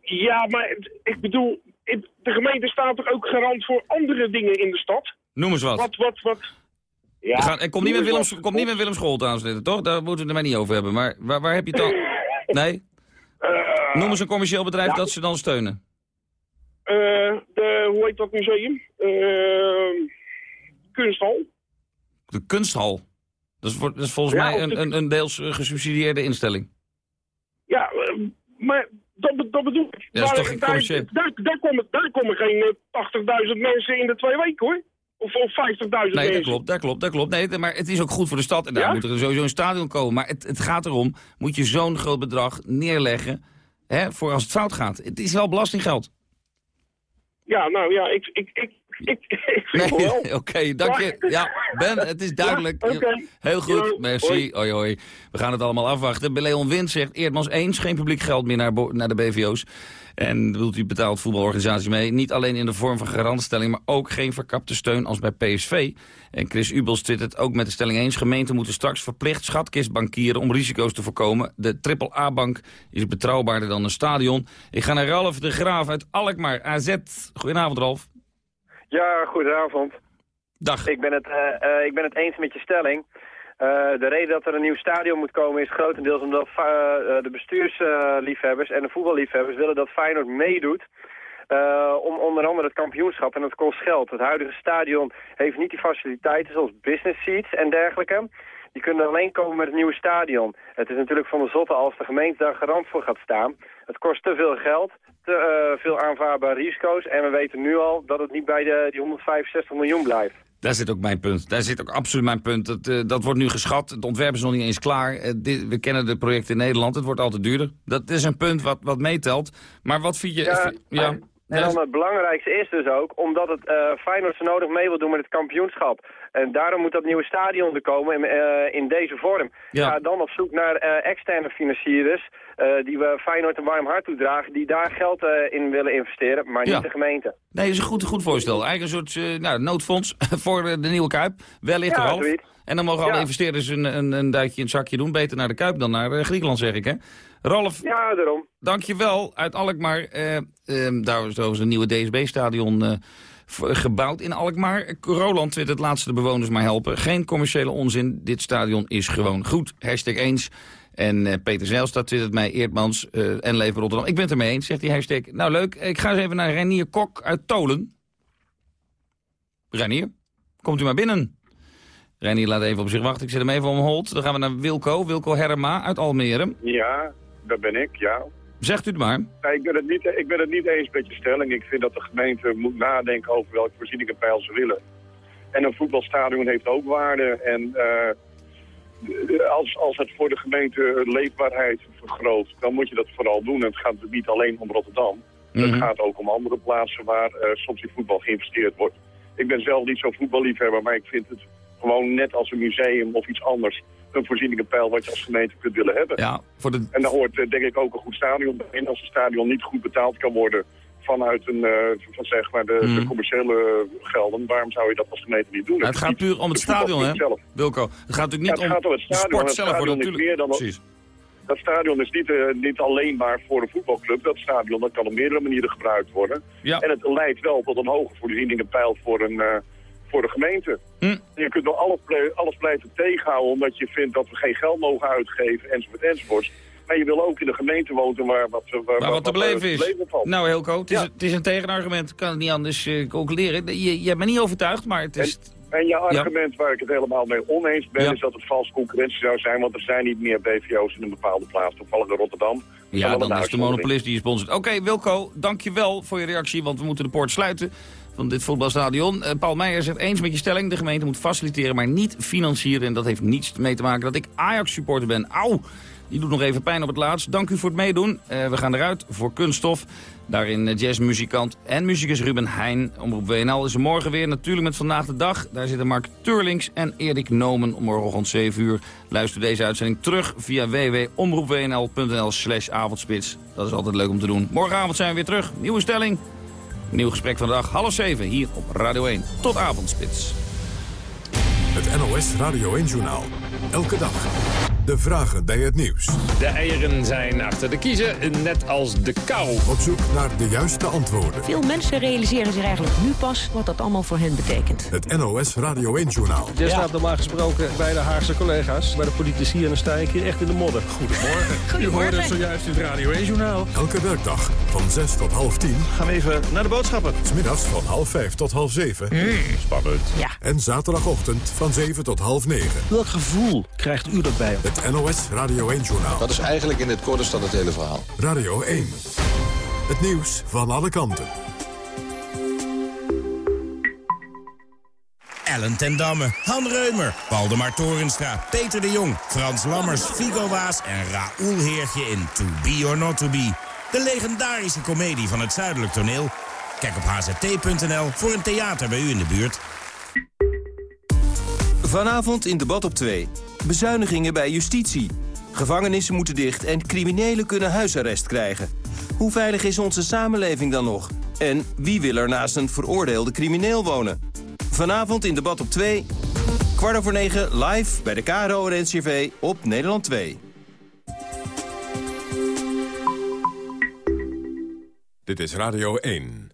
Ja, maar ik bedoel, de gemeente staat toch ook garant voor andere dingen in de stad? Noem eens wat. Wat, wat, wat? Ja, We gaan, komt niet met wat. komt niet met Willem School toch? Daar moeten we het er maar niet over hebben. Maar waar, waar heb je het dan? Nee? Noem eens een commercieel bedrijf ja. dat ze dan steunen. Eh, de, hoe heet dat museum? Eh, kunsthal. De kunsthal. Dat is, voor- dat is volgens Ja, mij een, een, een deels eh, gesubsidieerde instelling. Ja, eh, maar Dat, dat bedoel ik. Dat is toch geen daar, commercieel? daar, daar, komen, daar komen geen eh, 80.000 mensen in de twee weken, hoor. Of, of 50.000 Nee, mensen. dat klopt, dat klopt, dat klopt. Nee, maar het is ook goed voor de stad en daar Ja? moet er sowieso een stadion komen. Maar het, het gaat erom, moet je zo'n groot bedrag neerleggen hè, voor als het fout gaat. Het is wel belastinggeld. Ja, nou ja, ik, ik, ik, Nee, het oké, dank je. Ja, Ben, het is duidelijk. Ja. Heel goed, merci. hoi. We gaan het allemaal afwachten. Leon Wind zegt, Eerdmans eens, geen publiek geld meer naar, naar de BVO's. En bedoelt u betaalt voetbalorganisatie mee. Niet alleen in de vorm van garantstelling, maar ook geen verkapte steun als bij PSV. En Chris Ubels twittert ook met de stelling eens. Gemeenten moeten straks verplicht schatkist bankieren om risico's te voorkomen. De AAA-bank is betrouwbaarder dan een stadion. Ik ga naar Ralf de Graaf uit Alkmaar, AZ. Goedenavond, Ralf. Ja, goedenavond. Dag. Ik ben het, eh, eh, ik ben het eens met je stelling. Eh, de reden dat er een nieuw stadion moet komen is grotendeels omdat de bestuursliefhebbers en de voetballiefhebbers willen dat Feyenoord meedoet. om onder andere het kampioenschap en dat kost geld. Het huidige stadion heeft niet die faciliteiten zoals business seats en dergelijke. Die kunnen alleen komen met het nieuwe stadion. Het is natuurlijk van de zotte als de gemeente daar garant voor gaat staan. Het kost te veel geld, te eh, veel aanvaardbare risico's. En we weten nu al dat het niet bij de, die 165 miljoen blijft. Daar zit ook mijn punt. Daar zit ook absoluut mijn punt. Dat, eh, dat wordt nu geschat. Het ontwerp is nog niet eens klaar. Eh, dit- we kennen de projecten in Nederland. Het wordt altijd duurder. Dat is een punt wat, wat meetelt. Maar wat vind je... Ja, ja. En dan het belangrijkste is dus ook, omdat het eh Feyenoord zo nodig mee wil doen met het kampioenschap. En daarom moet dat nieuwe stadion er komen in, eh, in deze vorm. Ja. Ga dan op zoek naar eh, externe financiers eh, die we Feyenoord een warm hart toedragen, die daar geld in willen investeren, maar Ja. niet de gemeente. Nee, dat is een goed, goed voorstel. Eigenlijk een soort nou, noodfonds voor de nieuwe Kuip. Wellicht Ja, half. zoiets. En dan mogen alle investeerders een, een, een duitje in het zakje doen. Beter naar de Kuip dan naar Griekenland, zeg ik, hè? Ralf, ja, daarom. dankjewel uit Alkmaar. Eh, ehm, daar is overigens een nieuwe DSB-stadion eh, gebouwd in Alkmaar. Roland twittert, laatste de bewoners maar helpen. Geen commerciële onzin, dit stadion is gewoon goed. Hashtag eens. En eh, Peter Zijlstad twittert mij, Eerdmans eh, en Leven Rotterdam. Ik ben het ermee eens, zegt die hashtag. Nou leuk, ik ga eens even naar Renier Kok uit Tolen. Renier, komt u maar binnen. Renier laat even op zich wachten, ik zet hem even om hold. Dan gaan we naar Wilco, Wilco Herma uit Almere. Ja, dat ben ik, ja. Zegt u het maar. Nee, ik, ben het niet, ik ben het niet eens met je stelling. Ik vind dat de gemeente moet nadenken over welke voorzieningenpeil ze willen. En een voetbalstadion heeft ook waarde. En eh, als, als het voor de gemeente leefbaarheid vergroot, dan moet je dat vooral doen. En het gaat niet alleen om Rotterdam. Mhm. Het gaat ook om andere plaatsen waar eh, soms in voetbal geïnvesteerd wordt. Ik ben zelf niet zo'n voetballiefhebber, maar ik vind het gewoon net als een museum of iets anders een voorzieningenpeil wat je als gemeente kunt willen hebben. Ja, voor de... En daar hoort eh, denk ik ook een goed stadion bij. En als een stadion niet goed betaald kan worden vanuit een, eh, van zeg maar de, de commerciële gelden, waarom zou je dat als gemeente niet doen? Het gaat puur om het stadion, hè. Wilco? Het gaat natuurlijk Ja, niet het gaat om het de stadion. sport Het zelf. Wordt natuurlijk... meer dan Precies. Dat stadion is niet, eh, niet alleen maar voor een voetbalclub. Dat stadion dat kan op meerdere manieren gebruikt worden. Ja. En het leidt wel tot een hoge voorzieningenpeil voor een, voor de gemeente. Hm. Je kunt wel alles, alles blijven tegenhouden omdat je vindt dat we geen geld mogen uitgeven enzovoort enzovoort. Maar je wil ook in de gemeente wonen waar wat, waar, Maar wat te beleven eh, is. beleven. Nou, Hilco, het is, het is een tegenargument. Ik kan het niet anders eh, concluderen. Je, je hebt me niet overtuigd, maar het is... En je argument waar ik het helemaal mee oneens ben, Ja. is dat het valse concurrentie zou zijn, want er zijn niet meer BVO's in een bepaalde plaats, toevallig in Rotterdam. Ja, wel dan is de monopolist die je sponsort. Oké, Wilco, dankjewel voor je reactie, want we moeten de poort sluiten van dit voetbalstadion. Eh, Paul Meijer zegt eens met je stelling, de gemeente moet faciliteren, maar niet financieren. En dat heeft niets mee te maken dat ik Ajax-supporter ben. Auw, die doet nog even pijn op het laatst. Dank u voor het meedoen. Eh, we gaan eruit voor kunststof. Daarin eh, jazzmuzikant en muzikus Ruben Heijn. Omroep WNL is er morgen weer, natuurlijk met Vandaag de Dag. Daar zitten Mark Turlings en Erik Nomen om morgen 7 uur. Luister deze uitzending terug via www.omroepwnl.nl slash avondspits. Dat is altijd leuk om te doen. Morgenavond zijn we weer terug. Nieuwe stelling. Nieuw gesprek van de dag. Half 7 hier op Radio 1. Tot avondspits. Het NOS Radio 1-journaal. Elke dag. De vragen bij het nieuws. De eieren zijn achter de kiezen, net als de kou. Op zoek naar de juiste antwoorden. Veel mensen realiseren zich eigenlijk nu pas wat dat allemaal voor hen betekent. Het NOS Radio 1-journaal. Jij staat normaal gesproken bij de Haagse collega's, bij de politici en dan sta ik hier echt in de modder. Goedemorgen. U hoorde het zojuist in het Radio 1-journaal. Elke werkdag van 6 tot half 10. Gaan we even naar de boodschappen. Smiddags van half 5 tot half 7. Spannend. Ja. En zaterdagochtend van 7 tot half 9. Welk gevoel krijgt u erbij? Het NOS Radio 1-journaal. Dat is eigenlijk in het kort het hele verhaal. Radio 1. Het nieuws van alle kanten. Ellen ten Damme, Han Reumer, Waldemar Torenstra, Peter de Jong... Frans Lammers, Figo Waas en Raoul Heertje in To Be or Not To Be. De legendarische komedie van het Zuidelijk Toneel. Kijk op hzt.nl voor een theater bij u in de buurt. Vanavond in debat op 2. Bezuinigingen bij justitie. Gevangenissen moeten dicht en criminelen kunnen huisarrest krijgen. Hoe veilig is onze samenleving dan nog? En wie wil er naast een veroordeelde crimineel wonen? Vanavond in debat op 2. Kwart over 9 live bij de KRO en NCV op Nederland 2. Dit is Radio 1.